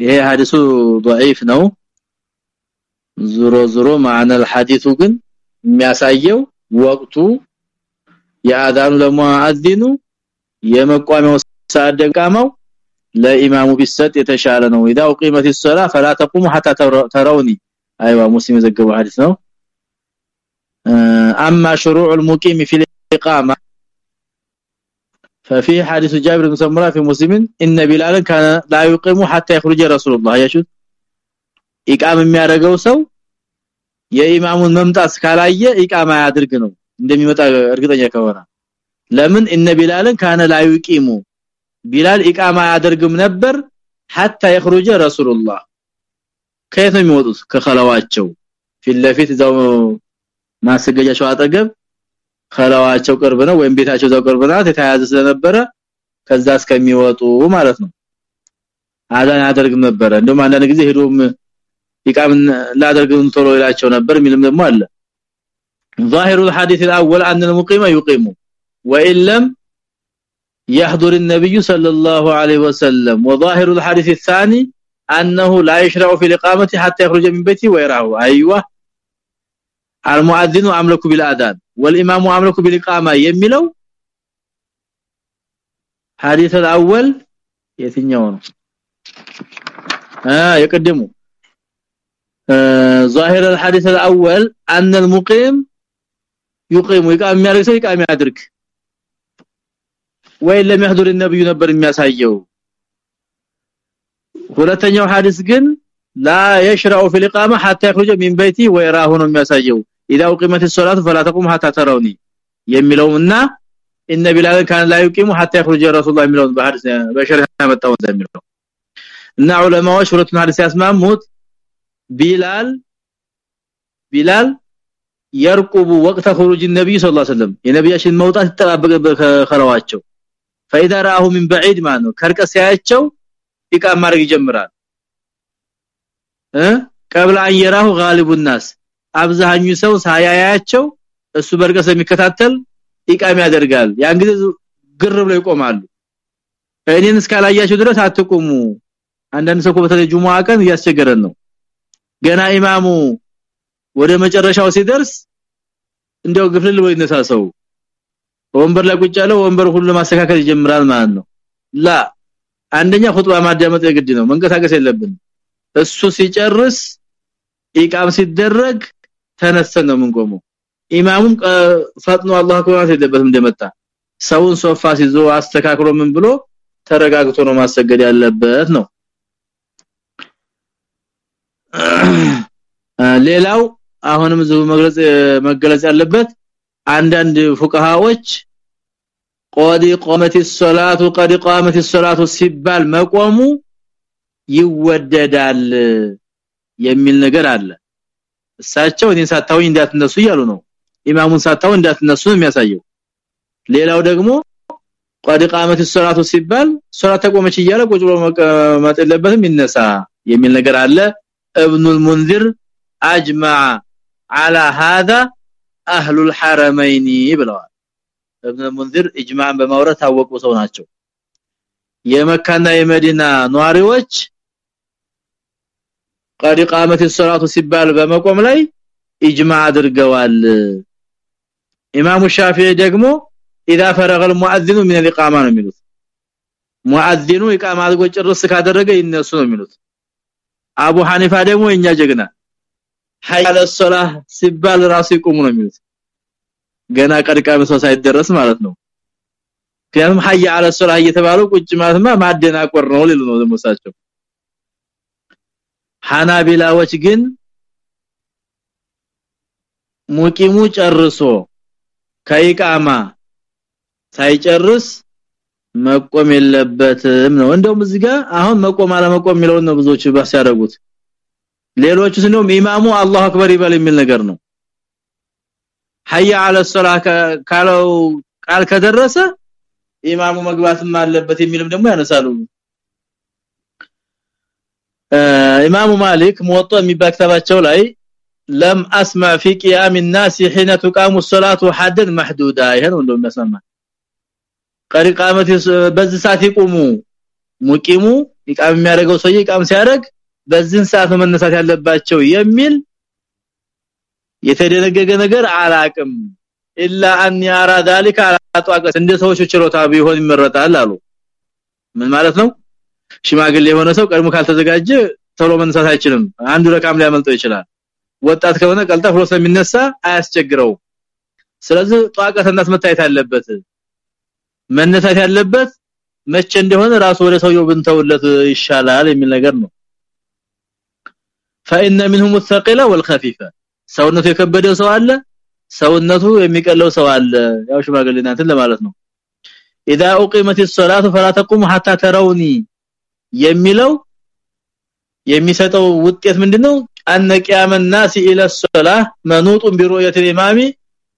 ይሄ ሐዲሱ ضعيف ነው ዙሮ ዙሮ ማዕነ الحديث ግን የሚያሳየው ወቅቱ የአዳኑ ለሙአዚኑ የመቋሚያው ሰዓት ደቃማው ለኢማሙ ቢሰጥ የተሻለ ነው اذا اقيمت الصلاه فلا تقوموا حتى تروني ايوه مسلم የዘገበው ሐዲስ ነው اما شروع المقيم في الاقامه ففي حديث جابر بن سمره في مسلم ان بلال كان لا يقيم حتى يخرج رسول الله ያሹት ኢቃም የሚያደርገው ሰው የኢማሙን መምጣት ካላየ ኢቃማ ያድርግ ነው እንደሚመጣ እርግጠኛ ከሆነ ለምን እነ ቢላልን ካነ ላ ይቂሙ ቢላል ኢቃማ ያደርግም ነበር hatta يخرج رسول الله ከየት ነው የሚወጡት ከኸለዋቸው ፊት ለፊት እዛው ማስገጃቸው አጠገብ ኸለዋቸው ቅርብ ነው ወይም ቤታቸው እዛው ቅርብ ናት የተያያዘ ስለነበረ ከዛ እስከሚወጡ ማለት ነው አዛን ያደርግም ነበር እንደውም አንዳንድ ጊዜ ሄዶም ኢቃም ላደርግም ቶሎ ይላቸው ነበር ሚልም ደግሞ አለ ظاهر الحديث الاول ان المقيم يقيم وان لم يحضر النبي صلى الله عليه وسلم وظاهر الحديث الثاني انه لا يشرع في الاقامه حتى يخرج من بيته ويراه ايوه المؤذن املك بالاذان والامام املك بالاقامه የሚለው حديث الاول የትኛው ነው اه የቀደሙ ظاهر الحديث الاول ان المقيم يقيم يقام የሚያደርግ ሰው ይቃም ያድርግ ወይ ለሚያህዱር ነብዩ ነበር የሚያሳየው ሁለተኛው ሐዲስ ግን لا يشرع في الاقامه حتى يخرج من بيتي ويراه ነው የሚያሳየው اذا اقيمت الصلاه فلا تقوم حتى تروني የሚለውና ان بلال كان لا يقيم حتى يخرج رسول الله የሚለውን በሐዲስ በሸርህ ያመጣው እንደሚለው እና ዑለማዎች ሁለቱን ሐዲስ ያስማሙት ቢላል ቢላል يرقب وقت خروج النبي صلى الله عليه وسلم የነብያችን መውጣት ይጠባበቅ ከኸለዋቸው فاذا راه من بعيد ማለት ነው ከርቀት ሲያያቸው ኢቃም ማድረግ ይጀምራል እ ቀብለ አየራሁ غالب الناس አብዛኙ ሰው ሳያያቸው እሱ በርቀት የሚከታተል ኢቃም ያደርጋል ያን ጊዜ ግር ብለው ይቆማሉ እኔን እስካላያቸው ድረስ አትቆሙ አንዳንድ ሰው በተለይ ጁሙአ ቀን እያስቸገረን ነው ገና ኢማሙ ወደ መጨረሻው ሲደርስ እንደው ግፍልል ወይ ነሳሰው ወንበር ላይ ቁጭ ያለው ወንበር ሁሉ ማስተካከል ይጀምራል ማለት ነው። ላ አንደኛ ኹጥባ ማዳመጥ የግድ ነው መንቀሳቀስ የለብን እሱ ሲጨርስ ኢቃም ሲደረግ ተነስተን ነው የምንቆመው። ኢማሙም ፈጥኖ አላህ አክበር የለበትም እንደመጣ። ሰውን ሶፋ ሲዞ አስተካክሎ ምን ብሎ ተረጋግቶ ነው ማሰገድ ያለበት ነው ሌላው አሁንም ዝው መግለጽ መገለጽ ያለበት አንዳንድ ፉቃሃዎች قد قامت الصلاه قد قامت الصلاه ሲባል መቆሙ ይወደዳል የሚል ነገር አለ እሳቸው እኔን ሳታውኝ እንዳትነሱ እያሉ ነው ኢማሙን ሳታው እንዳትነሱ የሚያሳየው ሌላው ደግሞ قد قامت الصلاه ሲባል ሶላት ተቆመች እያለ ቁጭ ብሎ መቀመጥ የለበትም ይነሳ የሚል ነገር አለ ابن المنذر اجمع على هذا اهل الحرمين ብለዋል። ابن المنذر اجماعን በማውራት ታወቁ ሰው ናቸው። የመካና የመዲና ኗሪዎች قد قامت الصلاه ሲባል በመቆም ላይ اجماع አድርገዋል። ኢማሙ ሻፊዒ ደግሞ اذا فرغ المؤذن من الاقامه ነው የሚሉት። ሙአዚኑ ኢቃማ አድርጎ ጭርስ ካደረገ ይነሱ ነው የሚሉት። አቡ ሐኒፋ ደግሞ እኛ ጀግና። ሐያለ ሶላህ ሲባል ራሱ ይቆሙ ነው የሚሉት። ገና ቀድቃሚ ሰው ሳይደረስ ማለት ነው። ከያም ሐያ አለ ሶላህ እየተባለው ቁጭ ማለትማ ማደናቆር ነው ሊሉ ነው ደሞሳቸው ሐናቢላዎች ግን ሙቂሙ ጨርሶ ከኢቃማ ሳይጨርስ መቆም የለበትም ነው እንደውም እዚህ ጋር አሁን መቆም አለመቆም የሚለውን ነው ብዙዎች ባስ ያደርጉት ሌሎቹ እንደውም ኢማሙ አላሁ አክበር ይበል የሚል ነገር ነው ሐያ አለ ሶላህ ካለው ቃል ከደረሰ ኢማሙ መግባትም አለበት የሚልም ደግሞ ያነሳሉ ኢማሙ ማሊክ ሙወጣ የሚባክታባቸው ላይ ለም አስማ في قيام الناس حين تقام الصلاه حدا محدودا ይሄን ነው እንደሚያሰማ ቀሪቃመት በዚህ ሰዓት ይቆሙ ሙቂሙ ኢቃም የሚያደርገው ሰውዬ ኢቃም ሲያደርግ በዚህን ሰዓት መነሳት ያለባቸው የሚል የተደነገገ ነገር አላቅም ኢላ አን ያራ ذلك አጣቀስ እንደ ሰዎች ችሮታ ቢሆን ይመረጣል አሉ ምን ማለት ነው ሽማግሌ የሆነ ሰው ቀድሞ ካልተዘጋጀ ቶሎ መነሳት አይችልም አንዱ ረካም ሊያመልጠው ይችላል ወጣት ከሆነ ቀልጣ ብሎ ስለሚነሳ አያስቸግረው ስለዚህ ጧቀትነት መታየት አለበት መነሳት ያለበት መቼ እንደሆነ ራሱ ወደ ሰውየው ብንተውለት ይሻላል የሚል ነገር ነው فإن منهم الثقيل والخفيف ሰውነቱ የከበደ ሰው አለ ሰውነቱ የሚቀለው ሰው አለ ያው ሽማግሌናትን ለማለት ነው اذا اقيمت الصلاه فلا تقوموا حتى تروني የሚለው የሚሰጠው ውጤት ምንድነው አነ ቂያመ الناس الى الصلاه منوط برؤيه الامام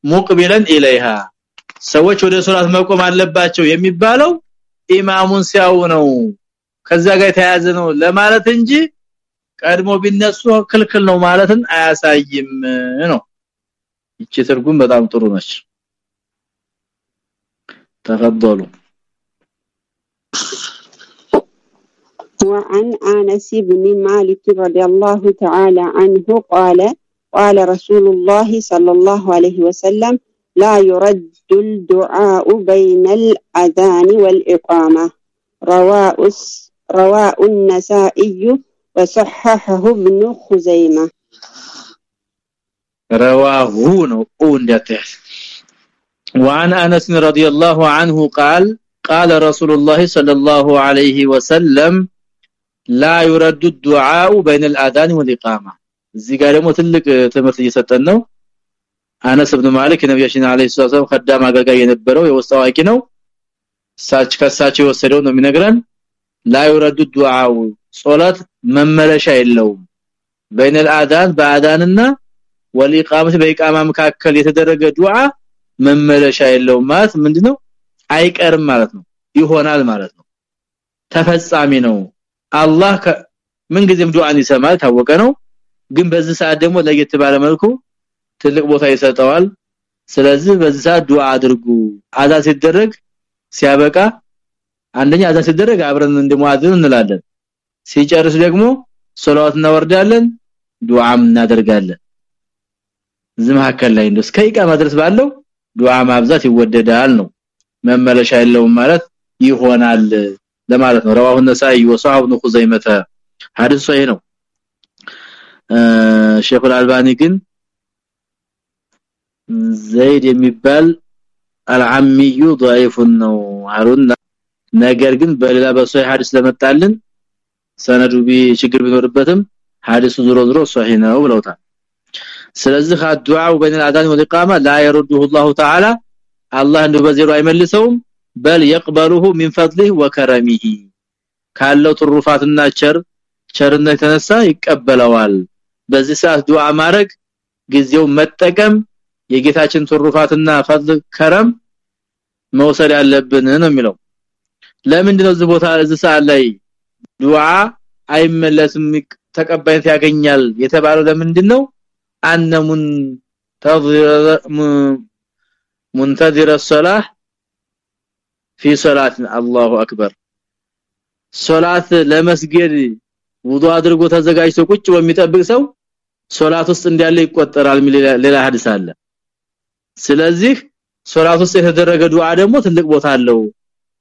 مقبلا اليها ሰዎች ወደ ሶላት መቆም አለባቸው የሚባለው ኢማሙን ሲያው ነው። ከዛ ጋር የተያያዘ ነው ለማለት እንጂ ቀድሞ ቢነሱ ክልክል ነው ማለትን አያሳይም ነው። እቺ ትርጉም በጣም ጥሩ ነች። ተፈضلوا وعن انس بن مالك رضي الله تعالى عنه قال قال رسول الله صلى الله عليه وسلم لا يرد الدعاء بين الأذان والإقامة رواء رواء النسائي وصححه ابن خزيمة رواه نقول وعن أنس رضي الله عنه قال قال رسول الله صلى الله عليه وسلم لا يرد الدعاء بين الأذان والإقامة እዚህ ጋር ደግሞ ትልቅ ትምህርት እየሰጠን ነው አነስ ኢብኑ ማሊክ ነብያችን አለይሂ ሰላም ከዳም አገልጋይ የነበረው የውስጥ አዋቂ ነው። ሳች ከሳቸው የወሰደው ነው የሚነግረን። ላ ይረዱ ዱዓው ሶላት መመለሻ የለውም። በይነ الአዳን በአዳንና ወልኢቃመት በኢቃማ መካከል የተደረገ ዱዓ መመለሻ የለውም ማለት ምንድነው? አይቀርም ማለት ነው። ይሆናል ማለት ነው። ተፈጻሚ ነው። አላህ ምን ጊዜም ዱዓን ይሰማል ታወቀ ነው። ግን በዚህ ሰዓት ደግሞ ለየት ባለ መልኩ ትልቅ ቦታ ይሰጠዋል። ስለዚህ በዛ ዱዓ አድርጉ። አዛን ሲደረግ ሲያበቃ አንደኛ አዛን ሲደረግ አብረን እንደሙአዚን እንላለን። ሲጨርስ ደግሞ ሶላዋት እናወርዳለን ዱዓም እናደርጋለን። ዝማከል ላይ እንደስ ከይቃ ማድረስ ባለው ዱዓ ማብዛት ይወደዳል ነው። መመለሻ የለውም ማለት ይሆናል ለማለት ነው። ረዋሁ ነሳኢ ወሷህ ኢብኑ ኹዘይመተ። ሐዲስ ሰሂህ ነው። ሼኹ አልባኒ ግን ዘይድ የሚባል አልዓሚዩ ضعيف ነው አሉና ነገር ግን በሌላ በሶሂህ ሐዲስ ለመጣልን ሰነዱ ችግር ቢኖርበትም ሐዲሱ ዝሮ ዝሮ ሶሂህ ነው ብለውታል። ስለዚህ ዱዓው بين الاذان والاقامه لا يرده الله تعالى አላህ እንደው በዜሮ አይመልሰውም በል يقبله من فضله وكرمه ካለው ትሩፋትና ቸር ቸርነት የተነሳ ይቀበለዋል። በዚህ ሰዓት ዱዓ ማድረግ ጊዜው መጠቀም የጌታችን ትሩፋትና ፈضل ከረም መውሰድ ያለብን ነው የሚለው። ለምንድነው እዚህ ቦታ እዚህ ላይ ዱዓ አይመለስም ተቀባይነት ያገኛል የተባለው ለምንድነው? አንሙን منتظر الصلاه في صلاه الله اكبر ሶላት ለመስገድ ውዱ አድርጎ ተዘጋጅቶ ቁጭ በሚጠብቅ ሰው ሶላት ውስጥ እንዲያለ ይቆጠራል ሌላ ሀዲስ አለ። ስለዚህ ሶላት ውስጥ የተደረገ ዱዓ ደግሞ ትልቅ ቦታ አለው።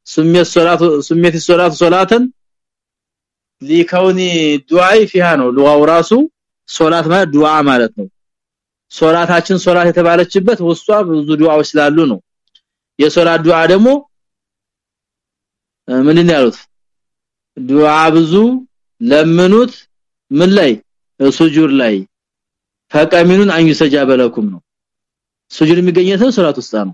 ስሜት ሶላት ስሜት ሶላት ሶላተን ሊከውኒ ዱዓይ ፊሃ ነው። ሉጋው ራሱ ሶላት ማለት ዱዓ ማለት ነው። ሶላታችን ሶላት የተባለችበት ውስጧ ብዙ ዱዓዎች ስላሉ ነው። የሶላት ዱዓ ደግሞ ምንድን ያሉት? ዱዓ ብዙ ለምኑት ምን ላይ? ሱጁድ ላይ። ፈቀሚኑን አንዩሰጃበ ለኩም ነው ሱጁድ የሚገኘው ሶላት ውስጥ ነው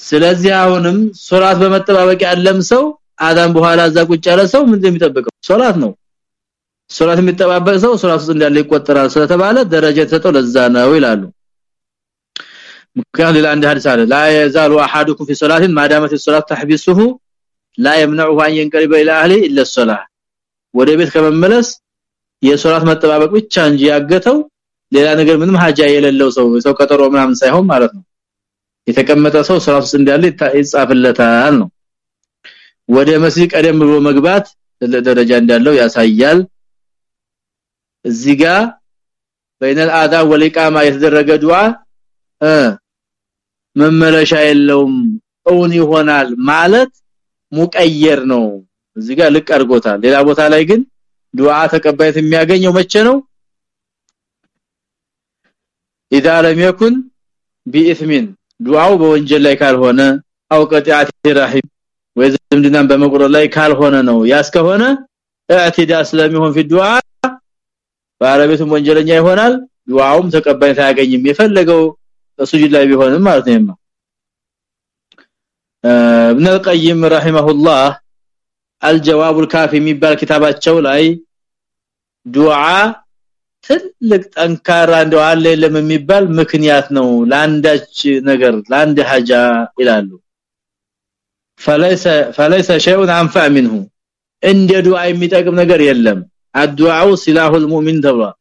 ስለዚህ አሁንም ሶላት በመጠባበቅ ያለም ሰው አዳን በኋላ እዛ ቁጭ ያለ ሰው ምን እንደሚጠብቀው ሶላት ነው ሶላት የሚጠባበቅ ሰው ሶላት ውስጥ እንዳለ ይቆጠራል ስለተባለ ደረጃ ተሰጠው ለዛ ነው ይላሉ ምክንያቱም ሌላ አንድ ሐዲስ አለ لا يزال احدكم في صلاه ما دامت الصلاه تحبسه لا يمنعه ان ينقلب الى اهله الا الصلاه ወደ ቤት ከመመለስ የሶላት መጠባበቅ ብቻ እንጂ ያገተው ሌላ ነገር ምንም ሀጃ የሌለው ሰው ሰው ቀጠሮ ምናምን ሳይሆን ማለት ነው የተቀመጠ ሰው ሶላት ውስጥ እንዳለ ይጻፍለታል ነው ወደ መስጊድ ቀደም ብሎ መግባት ደረጃ እንዳለው ያሳያል እዚህ ጋር بين الاذان والاقامه የተደረገ ዱዓ መመለሻ የለውም እውን ይሆናል ማለት ሙቀየር ነው እዚህ ጋር ልቅ አድርጎታል ሌላ ቦታ ላይ ግን ዱዓ ተቀባይነት የሚያገኘው መቼ ነው اذا لم يكن باثم ዱዓው በወንጀል ላይ ካልሆነ አው ቀጢአት ረሂም ወይ ዝምድናን በመቁረጥ ላይ ካልሆነ ነው ያስከሆነ اعتداء ስለሚሆን في الدعاء ባለቤቱም ወንጀለኛ ይሆናል ዱዓውም ተቀባይነት አያገኝም የፈለገው ሱጁድ ላይ ቢሆንም ማለት ነው ابن القيم رحمه الله الجواب الكافي የሚባል ኪታባቸው ላይ ዱዓ ትልቅ ጠንካራ እንደው አለ የለም የሚባል ምክንያት ነው ለአንዳች ነገር ለአንድ ሀጃ ይላሉ فليس فليس شيء انفع منه እንደ ዱዓ የሚጠቅም ነገር የለም አዱዓው ሲላሁ المؤمن ተብሏል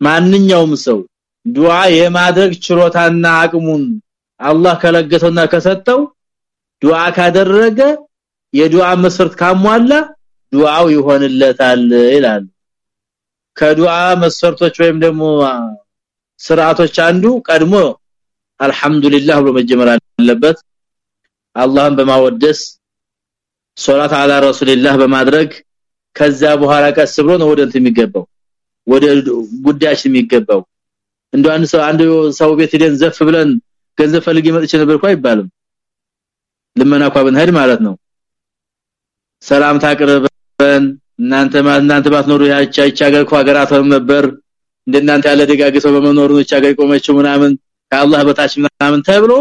ማንኛውም ሰው ዱዓ የማድረግ ችሎታና አቅሙን አላህ ከለገተውና ከሰጠው ዱዓ ካደረገ የዱዓ መስፈርት ካሟላ ዱዓው ይሆንለታል ይላል። ከዱዓ መስፈርቶች ወይም ደግሞ ስርዓቶች አንዱ ቀድሞ አልহামዱሊላህ ብሎ መጀመር አለበት። አላህን በማወደስ ሶላት አላ ረሱልላህ በማድረግ ከዛ በኋላ ቀስ ብሎ ነው ወደ የሚገባው ወደ ጉዳያችን የሚገባው። እንደው አንድ ሰው አንድ ሰው ቤት ሄደን ዘፍ ብለን ገንዘብ ፈልጌ መጥቼ ነበር አይባልም። ልመና እንኳን ብንሄድ ማለት ነው። ሰላም ታቅርበን እናንተ እናንተ ባትኖሩ ያቻ ያቻ ሀገር ነበር። እንደናንተ ያለ ደጋግ ሰው በመኖሩ ነው ሀገር ቆመችው ምናምን ከአላህ በታች ምናምን ተብሎ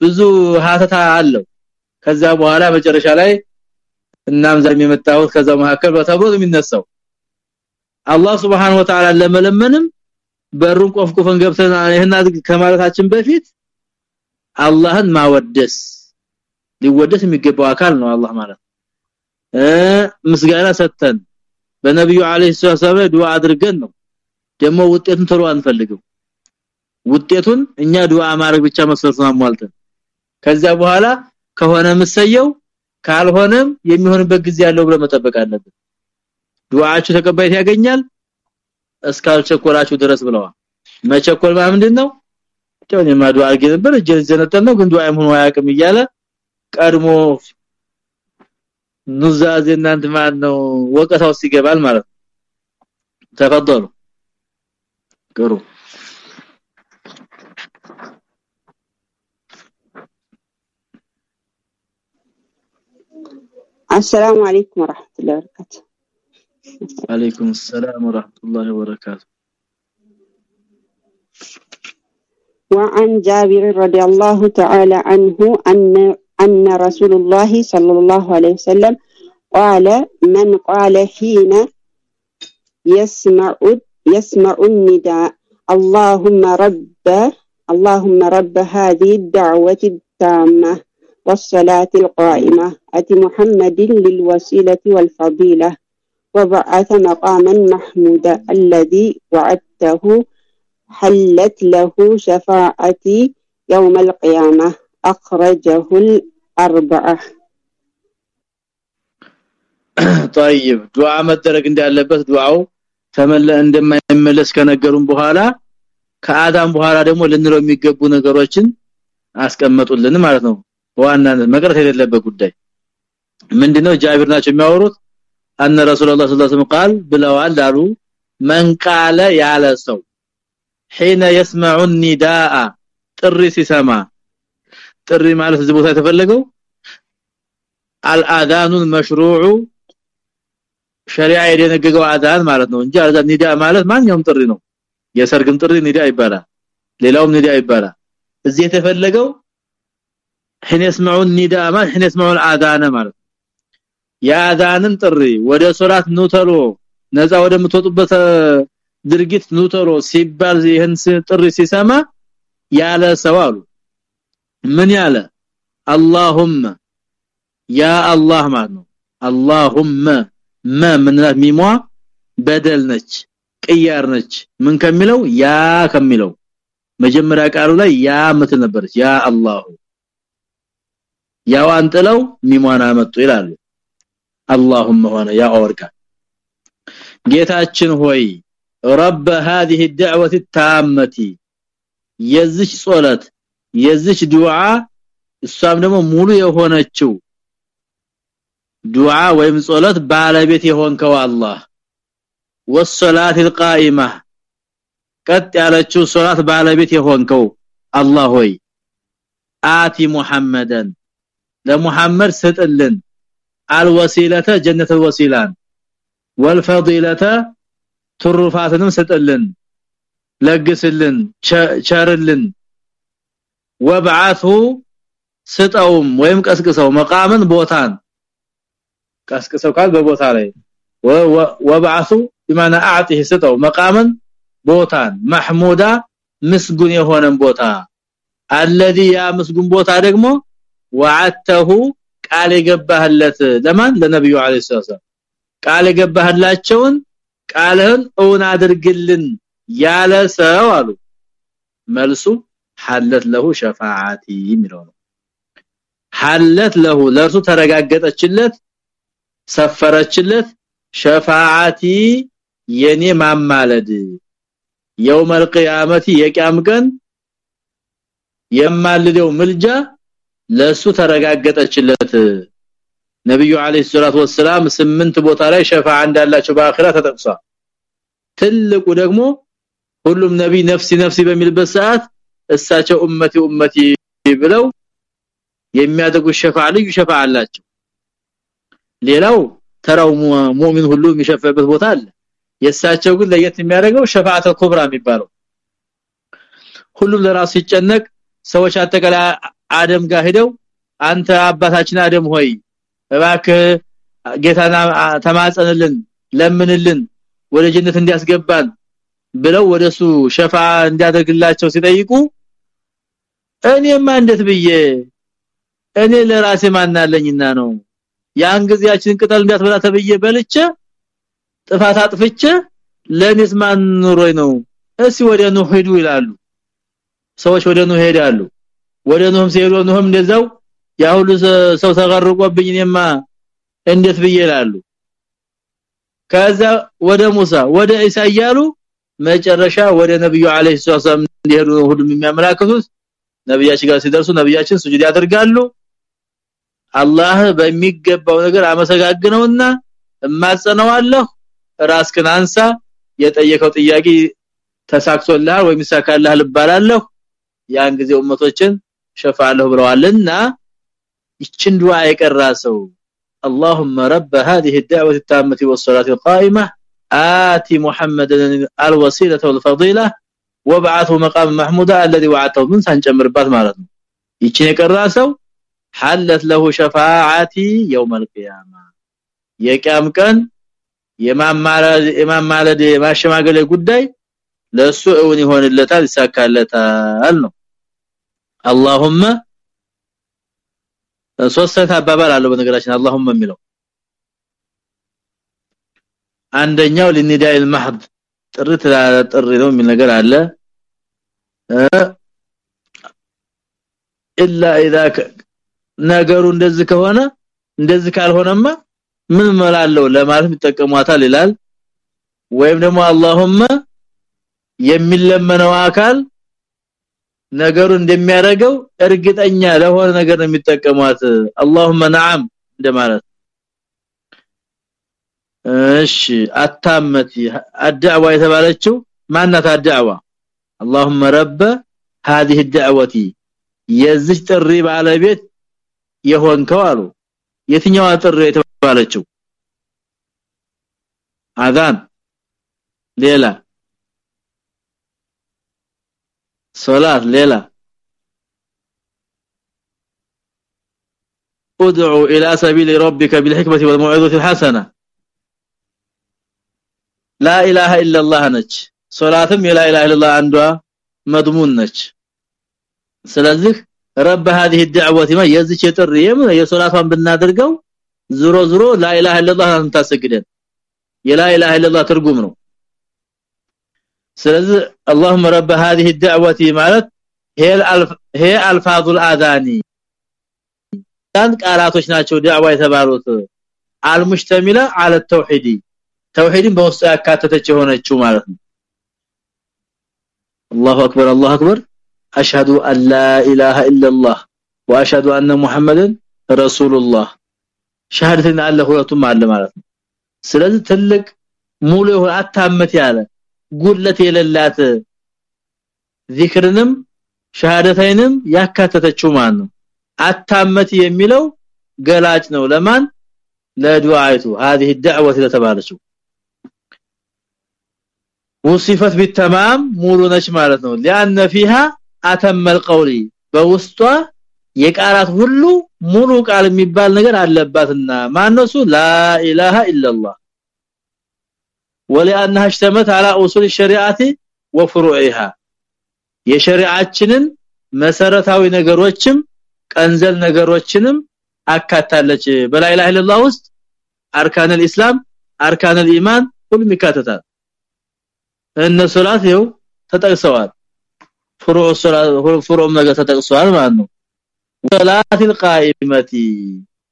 ብዙ ሀተታ አለው። ከዛ በኋላ መጨረሻ ላይ እናም ዘርም የመጣው ከዛ መካከል በተብሎ የሚነሳው። አላህ Subhanahu Wa Ta'ala ለመለመንም በሩን ቆፍቆፈን ገብተን ይሄን ከማለታችን በፊት አላህን ማወደስ ሊወደስ የሚገባው አካል ነው አላህ ማለት ምስጋና ሰተን በነብዩ አለይሂ ሰላም ዱዓ አድርገን ነው። ደግሞ ውጤቱን ተሮ አንፈልግም። ውጤቱን እኛ ዱዓ ማድረግ ብቻ መስፈርቱን አሟልተን። ከዛ በኋላ ከሆነ ምሰየው ካልሆነም የሚሆንበት ጊዜ ያለው ብለ መጠበቅ አለብን። ዱዓችሁ ተቀባይት ያገኛል እስካልቸኮላችሁ ድረስ ብለዋል። መቸኮል ማለት ምንድነው? ጨው የማዱ አርጌ ነበር እጄ ዘነጠል ነው ግን ዱዓም ሆኖ አያቅም እያለ ቀድሞ نزاز እናንተ انه ነው። ወቀታው ሲገባል ማለት تفضلوا ቅሩ السلام عليكم ورحمة الله وبركاته عليكم السلام ورحمة الله وبركاته وعن جابر رضي الله تعالى عنه أن أن رسول الله صلى الله عليه وسلم قال من قال حين يسمع يسمع النداء اللهم رب اللهم رب هذه الدعوة التامة والصلاة القائمة أت محمد للوسيلة والفضيلة وبعث مقاما محمودا الذي وعدته حلت له شفاعتي يوم القيامة. أخرجه الأربعة طيب دعاء መደረግ እንዳለበት ዱዓው ተመለ እንደማይመለስ ከነገሩን በኋላ ከአዳም በኋላ ደግሞ ልንለው የሚገቡ ነገሮችን አስቀመጡልን ማለት ነው በዋናነት መቅረት የሌለበት ጉዳይ ምንድነው ጃቢር ናቸው የሚያወሩት አነ ረሱላህ ሰለላሁ ዐለይሂ ወሰለም ቃል ብለዋል አሉ መን ቃለ ያለ ሰው حين يسمع النداء ጥሪ ሲሰማ ጥሪ ማለት እዚህ ቦታ የተፈለገው አልአዛኑ المشروع ሸሪዓ የደነገገው አዛን ማለት ነው እንጂ አዛን ኒዳ ማለት ማንኛውም ጥሪ ነው የሰርግም ጥሪ ኒዳ ይባላል ሌላውም ኒዳ ይባላል እዚህ የተፈለገው حين يسمعون النداء ما حين يسمعون الاذان ማለት የአዛንን ጥሪ ወደ ሶላት ኑተሎ ነፃ ወደ ምትወጡበት ድርጊት ኑተሎ ሲባል ይህን ጥሪ ሲሰማ ያለ ሰው አሉ ምን ያለ اللهم يا الله ማለት ነው اللهم ما ምንላት ሚሟ በደል ነች ቅያር ነች ምን ከሚለው ያ ከሚለው መጀመሪያ ቃሉ ላይ ያ ምትል ነበረች ያ አላህ ያው አንጥለው ሚሟን አመጡ ይላሉ اللهم ሆነ ያ ወርቃ ጌታችን ሆይ رب هذه الدعوه التامه የዚች ጾለት የዚች ዱዓ እሷም ደግሞ ሙሉ የሆነችው ዱዓ ወይም ጾለት ባለቤት የሆንከው አላህ والصلاه القائمه ቀጥ ያለችው ሶላት ባለቤት የሆንከው አላህ ሆይ አቲ ሙሐመደን ለሙሐመድ ስጥልን አልወሲለተ ጀነተ ወሲላን ወልፈዲለተ ትሩፋትንም ስጥልን ለግስልን ቸርልን ወብዓቱ ስጠውም ወይም ቀስቅሰው መቃምን ቦታን ቀስቅሰው ካል በቦታ ላይ ወብዓቱ بمعنى اعطيه ስጠው መቃምን ቦታን ማህሙዳ ምስጉን የሆነን ቦታ الذي ያ ምስጉን ቦታ ደግሞ ወዓተሁ ቃል የገባህለት ለማን ለነብዩ አለይሂ ሰላም ቃል የገባህላቸውን ቃልህን እውን አድርግልን ያለ ሰው አሉ መልሱ ሐለት ለሁ ሸፋዓቲ የሚለው ነው። ሐለት ለሁ ለርሱ ተረጋገጠችለት ሰፈረችለት። ሸፋዓቲ የኔ ማማለድ የውመል ቂያመቲ የቂያም ቀን የማልደው ምልጃ ለሱ ተረጋገጠችለት። ነብዩ አለይሂ ሰላቱ ወሰለም ስምንት ቦታ ላይ ሸፋዓ እንዳላቸው በአኺራ ተጠቅሷል። ትልቁ ደግሞ ሁሉም ነብይ ነፍሲ ነፍሲ በሚልበት ሰዓት እሳቸው ኡመቲ ኡመቲ ብለው የሚያደጉ ሸፋዓ ልዩ ሸፋዓ አላቸው። ሌላው ተራው ሙእሚን ሁሉ የሚሸፈበት ቦታ አለ። የሳቸው ግን ለየት የሚያደርገው ሸፋዓተ ኩብራ የሚባለው። ሁሉም ለራሱ ሲጨነቅ ሰዎች አጠቃላይ አደም ጋር ሄደው አንተ አባታችን አደም ሆይ እባክህ ጌታና ተማጸንልን ለምንልን ወደ ጀነት እንዲያስገባን ብለው ወደሱ ሸፋ እንዲያደርግላቸው ሲጠይቁ እኔማ እንዴት ብዬ? እኔ ለራሴ ማናለኝና ነው? ያን ጊዜያችን ቅጠል እንዳትበላ ተብዬ በልቼ ጥፋት አጥፍቼ ለኔስ ማን ኑሮይ ነው? እሲ ወደ ኑህ ሄዱ ይላሉ። ሰዎች ወደ ኑህ ሄዳሉ ወደ ኑህም ሲሄዱ ኑህም እንደዛው ያ ሁሉ ሰው ተገርቆብኝ እኔማ እንዴት ብዬ ይላሉ። ከዛ ወደ ሙሳ ወደ ኢሳ እያሉ መጨረሻ ወደ ነብዩ አለይሂ ሰላም እንዲሄዱ ሁሉም የሚያመላክቱት ነብያችን ጋር ሲደርሱ ነብያችን ስጁድ ያደርጋሉ አላህ በሚገባው ነገር አመሰጋግነውና እማጸነዋለሁ ራስክን አንሳ የጠየቀው ጥያቄ ተሳክቶልሃል ወይም ይሳካልሃል ልባላለሁ ያን ጊዜ ኡመቶችን ሸፋለሁ ብለዋልና ይችን ዱዓ የቀራ ሰው اللهم رب هذه الدعوه التامه والصلاه القائمه آتي محمدا الوسيله والفضيله وابعثه مقام محمودا الذي وعدته من ሳንጨምርባት ማለት ነው ይችን የቀራ ሰው حلت له شفاعتي يوم القيامه የቂያም ቀን የማማለድ የማማለድ የማሸማገለ ጉዳይ ለሱ እውን ይሆንለታል ይሳካለታል ነው اللهم ሶስት አባባል አለው በነገራችን اللهم የሚለው አንደኛው ለኒዳኢ المحض ጥርት ጥሪ ነው የሚል ነገር አለ ኢላ اذا ነገሩ እንደዚህ ከሆነ እንደዚህ ካልሆነማ ምን መላለው ለማለት ይጠቀሟታል ይላል ወይም ደግሞ اللهم የሚለመነው አካል ነገሩ እንደሚያደርገው እርግጠኛ ለሆነ ነገር ነው የሚጠቀሟት اللهم نعم እንደማለት እሺ አታመቲ አድዕዋ የተባለችው ማናት አድዕዋ اللهم رب هذه الدعوه የዚህ ጥሪ ባለቤት የሆንከው አሉ የትኛው ጥሪ የተባለችው አዛን ሌላ ሶላት ሌላ ادعو الى سبيل ربك بالحكمه والموعظه الحسنه ላኢላሃ ኢላላህ ነች ሶላትም የላኢላሃ ኢላላህ አንዷ መድሙን ነች ስለዚህ رب هذه الدعوه ما የዚህ ጥሪ የሶላቷን ብናደርገው ዝሮ ዝሮ ላኢላሃ ኢላላህ እንታሰግደን የላኢላሃ ኢላላህ ትርጉም ነው ስለዚህ اللهم رب هذه الدعوه ማለት هي الف هي الفاظ الاذان ቃላቶች ናቸው ዳዕዋ የተባሉት አልሙሽተሚላ አለ ተውሂድ ተውሂድን በውስጡ ያካተተች የሆነችው ማለት ነው አላሁ አክበር አላሁ አክበር አሽሃዱ አን ላ ኢላሃ ኢላላህ ወአሽሃዱ አነ ሙሐመድን ረሱሉላህ ሸሃደትን አለ ሁለቱም አለ ማለት ነው ስለዚህ ትልቅ ሙሉ የሆነ አታመት ያለ ጉድለት የሌላት ዚክርንም ሸሃደተይንም ያካተተችው ማን ነው አታመት የሚለው ገላጭ ነው ለማን ለዱዓይቱ هذه الدعوه ለተባለችው وصفت بالتمام ሙሉ ነች ማለት ነው لان فيها اتم القول በውስጧ የቃላት ሁሉ ሙሉ ቃል የሚባል ነገር አለባትና ማነሱ ላ ኢላሃ ኢላላህ ولانها اشتمت على اصول الشريعه وفروعها የሸሪዓችንን መሰረታዊ ነገሮችም ቀንዘል ነገሮችንም አካታለች በላ ኢላሃ ኢላላህ ውስጥ አርካን الاسلام አርካን الايمان ሁሉም ይካተታል እነ ሶላት ይው ተጠቅሰዋል ፍሩዕ ሶላት ፍሩዕ ነገር ተጠቅሰዋል ማለት ነው ሶላት القائمه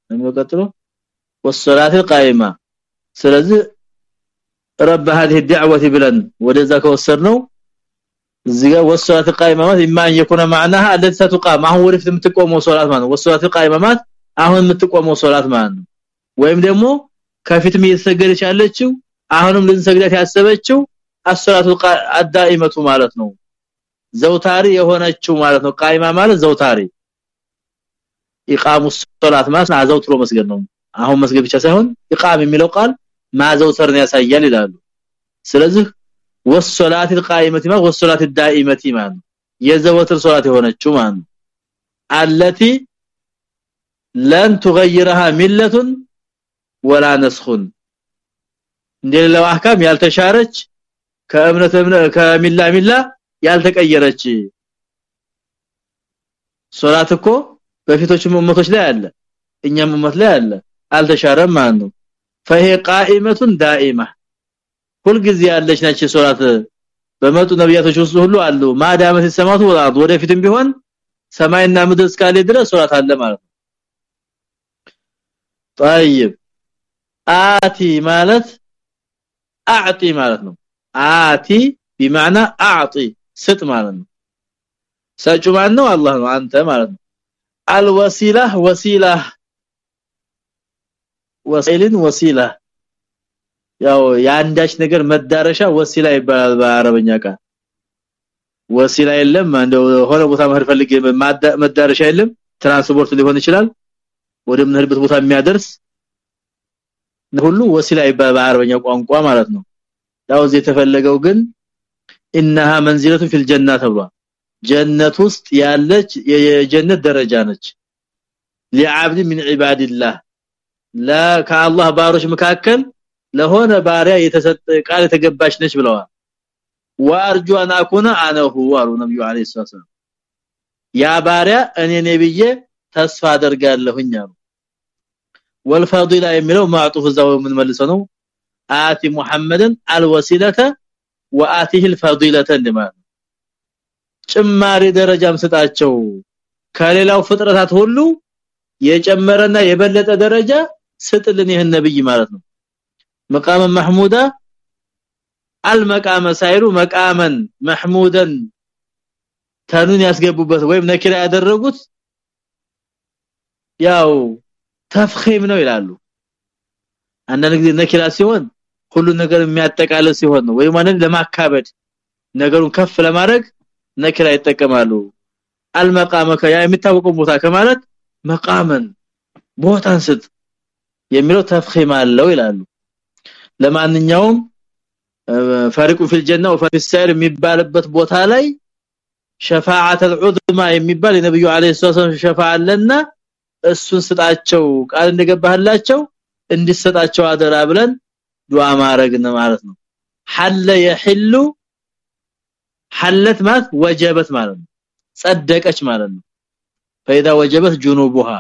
የሚቀጥለው والصلاه القائمه ስለዚህ رب هذه الدعوه بلن ወደዛ ከወሰድነው እዚህ ጋር ወሰላት القائمه ማለት ኢማ يكون معناها التي ستقام አሁን ወደፊት የምትቆመው ሶላት ማለት ነው ወሰላት القائمه ማለት አሁን የምትቆመው ሶላት ማለት ነው ወይም ደግሞ ከፊትም እየተሰገደች ያለችው አሁንም ልንሰግዳት ያሰበችው አሰላቱ አዳኢመቱ ማለት ነው ዘውታሪ የሆነችው ማለት ነው ቃይማ ማለት ዘውታሪ ኢቃሙ ሶላት ማለት አዘውትሮ መስገድ ነው አሁን መስገድ ብቻ ሳይሆን ኢቃም የሚለው ቃል ማዘውተርን ያሳያል ይላሉ ስለዚህ ወሶላት القائمه ማለት ወሶላት الدائمه ማለት የዘወትር ሶላት የሆነችው ማለት ነው التي لن تغيرها مله ولا نسخ እንደሌላው አህካም ያልተሻረች ከእምነት ከሚላ ሚላ ያልተቀየረች ሶላት እኮ በፊቶችም ኡመቶች ላይ አለ እኛም ኡመት ላይ አለ አልተሻረም ማለት ነው فهي قائمه دائمه ሁሉ ጊዜ ያለች ነች ሶላት በመጡ ነብያቶች ውስጥ ሁሉ አሉ ማዳመት ሲሰማቱ ወላድ ወደፊትም ቢሆን ሰማይና ምድር እስካለ ድረስ ሶላት አለ ማለት ነው طيب አቲ ማለት አዕጢ ማለት ነው አቲ بمعنى اعطي ስጥ ማለት ነው ሰጩ ማን ነው አላህ ነው አንተ ማለት ነው አልወሲላ ወሲላ ወሲልን ወሲላ ያው የአንዳች ነገር መዳረሻ ወሲላ ይባላል በአረበኛ ቃል ወሲላ የለም እንደው ሆነ ቦታ መሄድ ፈልጌ መዳረሻ የለም ትራንስፖርት ሊሆን ይችላል ወደ ምንሄድበት ቦታ የሚያደርስ ሁሉ ወሲላ ይባላል በአረበኛ ቋንቋ ማለት ነው ያው እዚህ የተፈለገው ግን انها منزله في الجنه ተብሏል ጀነት ውስጥ ያለች የጀነት ደረጃ ነች لعبد من عباد الله لا ከአላህ ባሮች መካከል ለሆነ ባሪያ የተሰጠ ቃል የተገባች ነች ብለዋል ወአርጁ አን አኩና አነሁ አሉ ነብዩ አለይሂ ሰላም ያ ባሪያ እኔ ነብዬ ተስፋ አደርጋለሁኝ አሉ ወልፈዲላ የሚለው ማዕጡፍ ዘው ምን መልሶ ነው አቲ ሙሐመድን አልወሲለተ ወአቲህ الفضيله እንደማለት ጭማሪ ደረጃም ስጣቸው ከሌላው ፍጥረታት ሁሉ የጨመረና የበለጠ ደረጃ ስጥልን ይህን ነብይ ማለት ነው መቃመ መህሙዳ አልመቃመ ሳይሩ መቃመን መህሙደን ተኑን ያስገቡበት ወይም ነኪራ ያደረጉት ያው ተፍኺም ነው ይላሉ አንዳንድ ጊዜ ነኪራ ሲሆን ሁሉ ነገር የሚያጠቃልል ሲሆን ነው ወይ ማለት ለማካበድ ነገሩን ከፍ ለማድረግ ነኪራ ይጠቀማሉ አልመቃመከ ያ የሚታወቀው ቦታ ከማለት መቃመን ቦታን ስጥ የሚለው ተፍኺም አለው ይላሉ ለማንኛውም ፈሪቁ ፊል ጀና ወፈሪ ሰይር የሚባልበት ቦታ ላይ ሸፋዓተ العظمى የሚባል የነብዩ አለይሂ ሰላም ሸፋዓ አለና እሱን ስጣቸው ቃል እንደገባህላቸው እንዲሰጣቸው አደራ ብለን ዱዓ ማድረግ ነው ማለት ነው ሐለ يحل ሐለት ማለት ወጀበት ማለት ነው ጸደቀች ማለት ነው فاذا وجبت جنوبها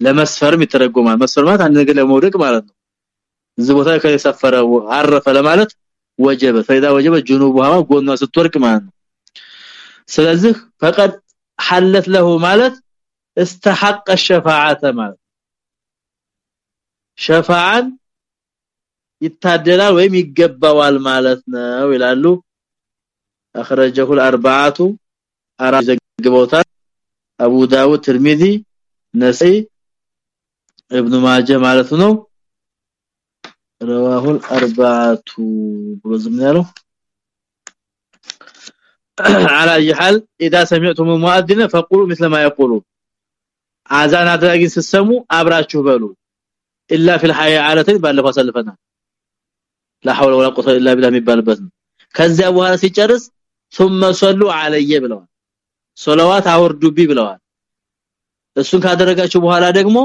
ለመስፈርም ይተረጎማል መስፈር ማለት አንድ ነገር ለመውደቅ ማለት ነው እዚህ ቦታ ከሰፈረ አረፈ ለማለት ወጀበ فاذا وجبت جنوبها ጎኗ ስትወርቅ ማለት ነው ስለዚህ فقد حلت له ማለት استحق الشفاعه ማለት ሸፋዓን ይታደላል ወይም ይገባዋል ማለት ነው ይላሉ اخرجه الاربعه አራት ዘግበውታል አቡ ዳውድ ትርሚዚ ነሰይ ابن ماجه ማለት ነው رواه الاربعه بزم ያለው على اي حال اذا سمعتم المؤذن فقولوا مثل ما يقول አዛን አድራጊ ሲሰሙ አብራችሁ በሉ الا في الحي عالتين ባለፈው አሰልፈናል لا حول ولا قوه الا بالله የሚባልበት ከዚያ በኋላ ሲጨርስ ثم صلوا علي ብለዋል ሶላዋት አወርዱቢ ብለዋል እሱን ካደረጋችሁ በኋላ ደግሞ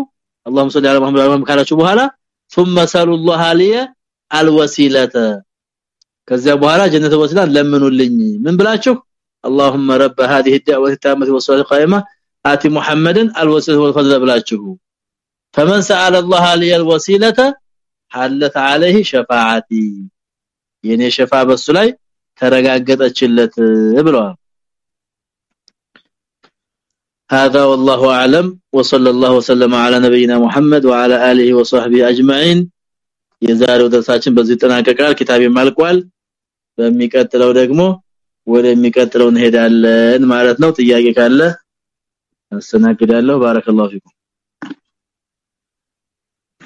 اللهم صل على محمد وعلى ካላችሁ በኋላ ثم صلوا الله عليه الوسيله ከዚያ በኋላ ጀነተ ወስላን ለምኑልኝ ምን ብላችሁ اللهم رب هذه الدعوه التامه والصلاه القائمه آتي محمدا الوسيله والفضل ብላችሁ فمن سأل الله لي الوسيله حلت عليه شفاعتي የኔ ሸፋ በሱ ላይ ተረጋገጠችለት ብለዋል هذا والله اعلم وصلى الله وسلم على نبينا محمد وعلى اله وصحبه اجمعين የዛሬው ደርሳችን በዚህ ተጠናቀቃል ኪታብ ይማልቋል በሚቀጥለው ደግሞ ወደሚቀጥለው እንሄዳለን ማለት ነው ጥያቄ ካለ አስተናግዳለሁ ባረከላሁ ፊኩም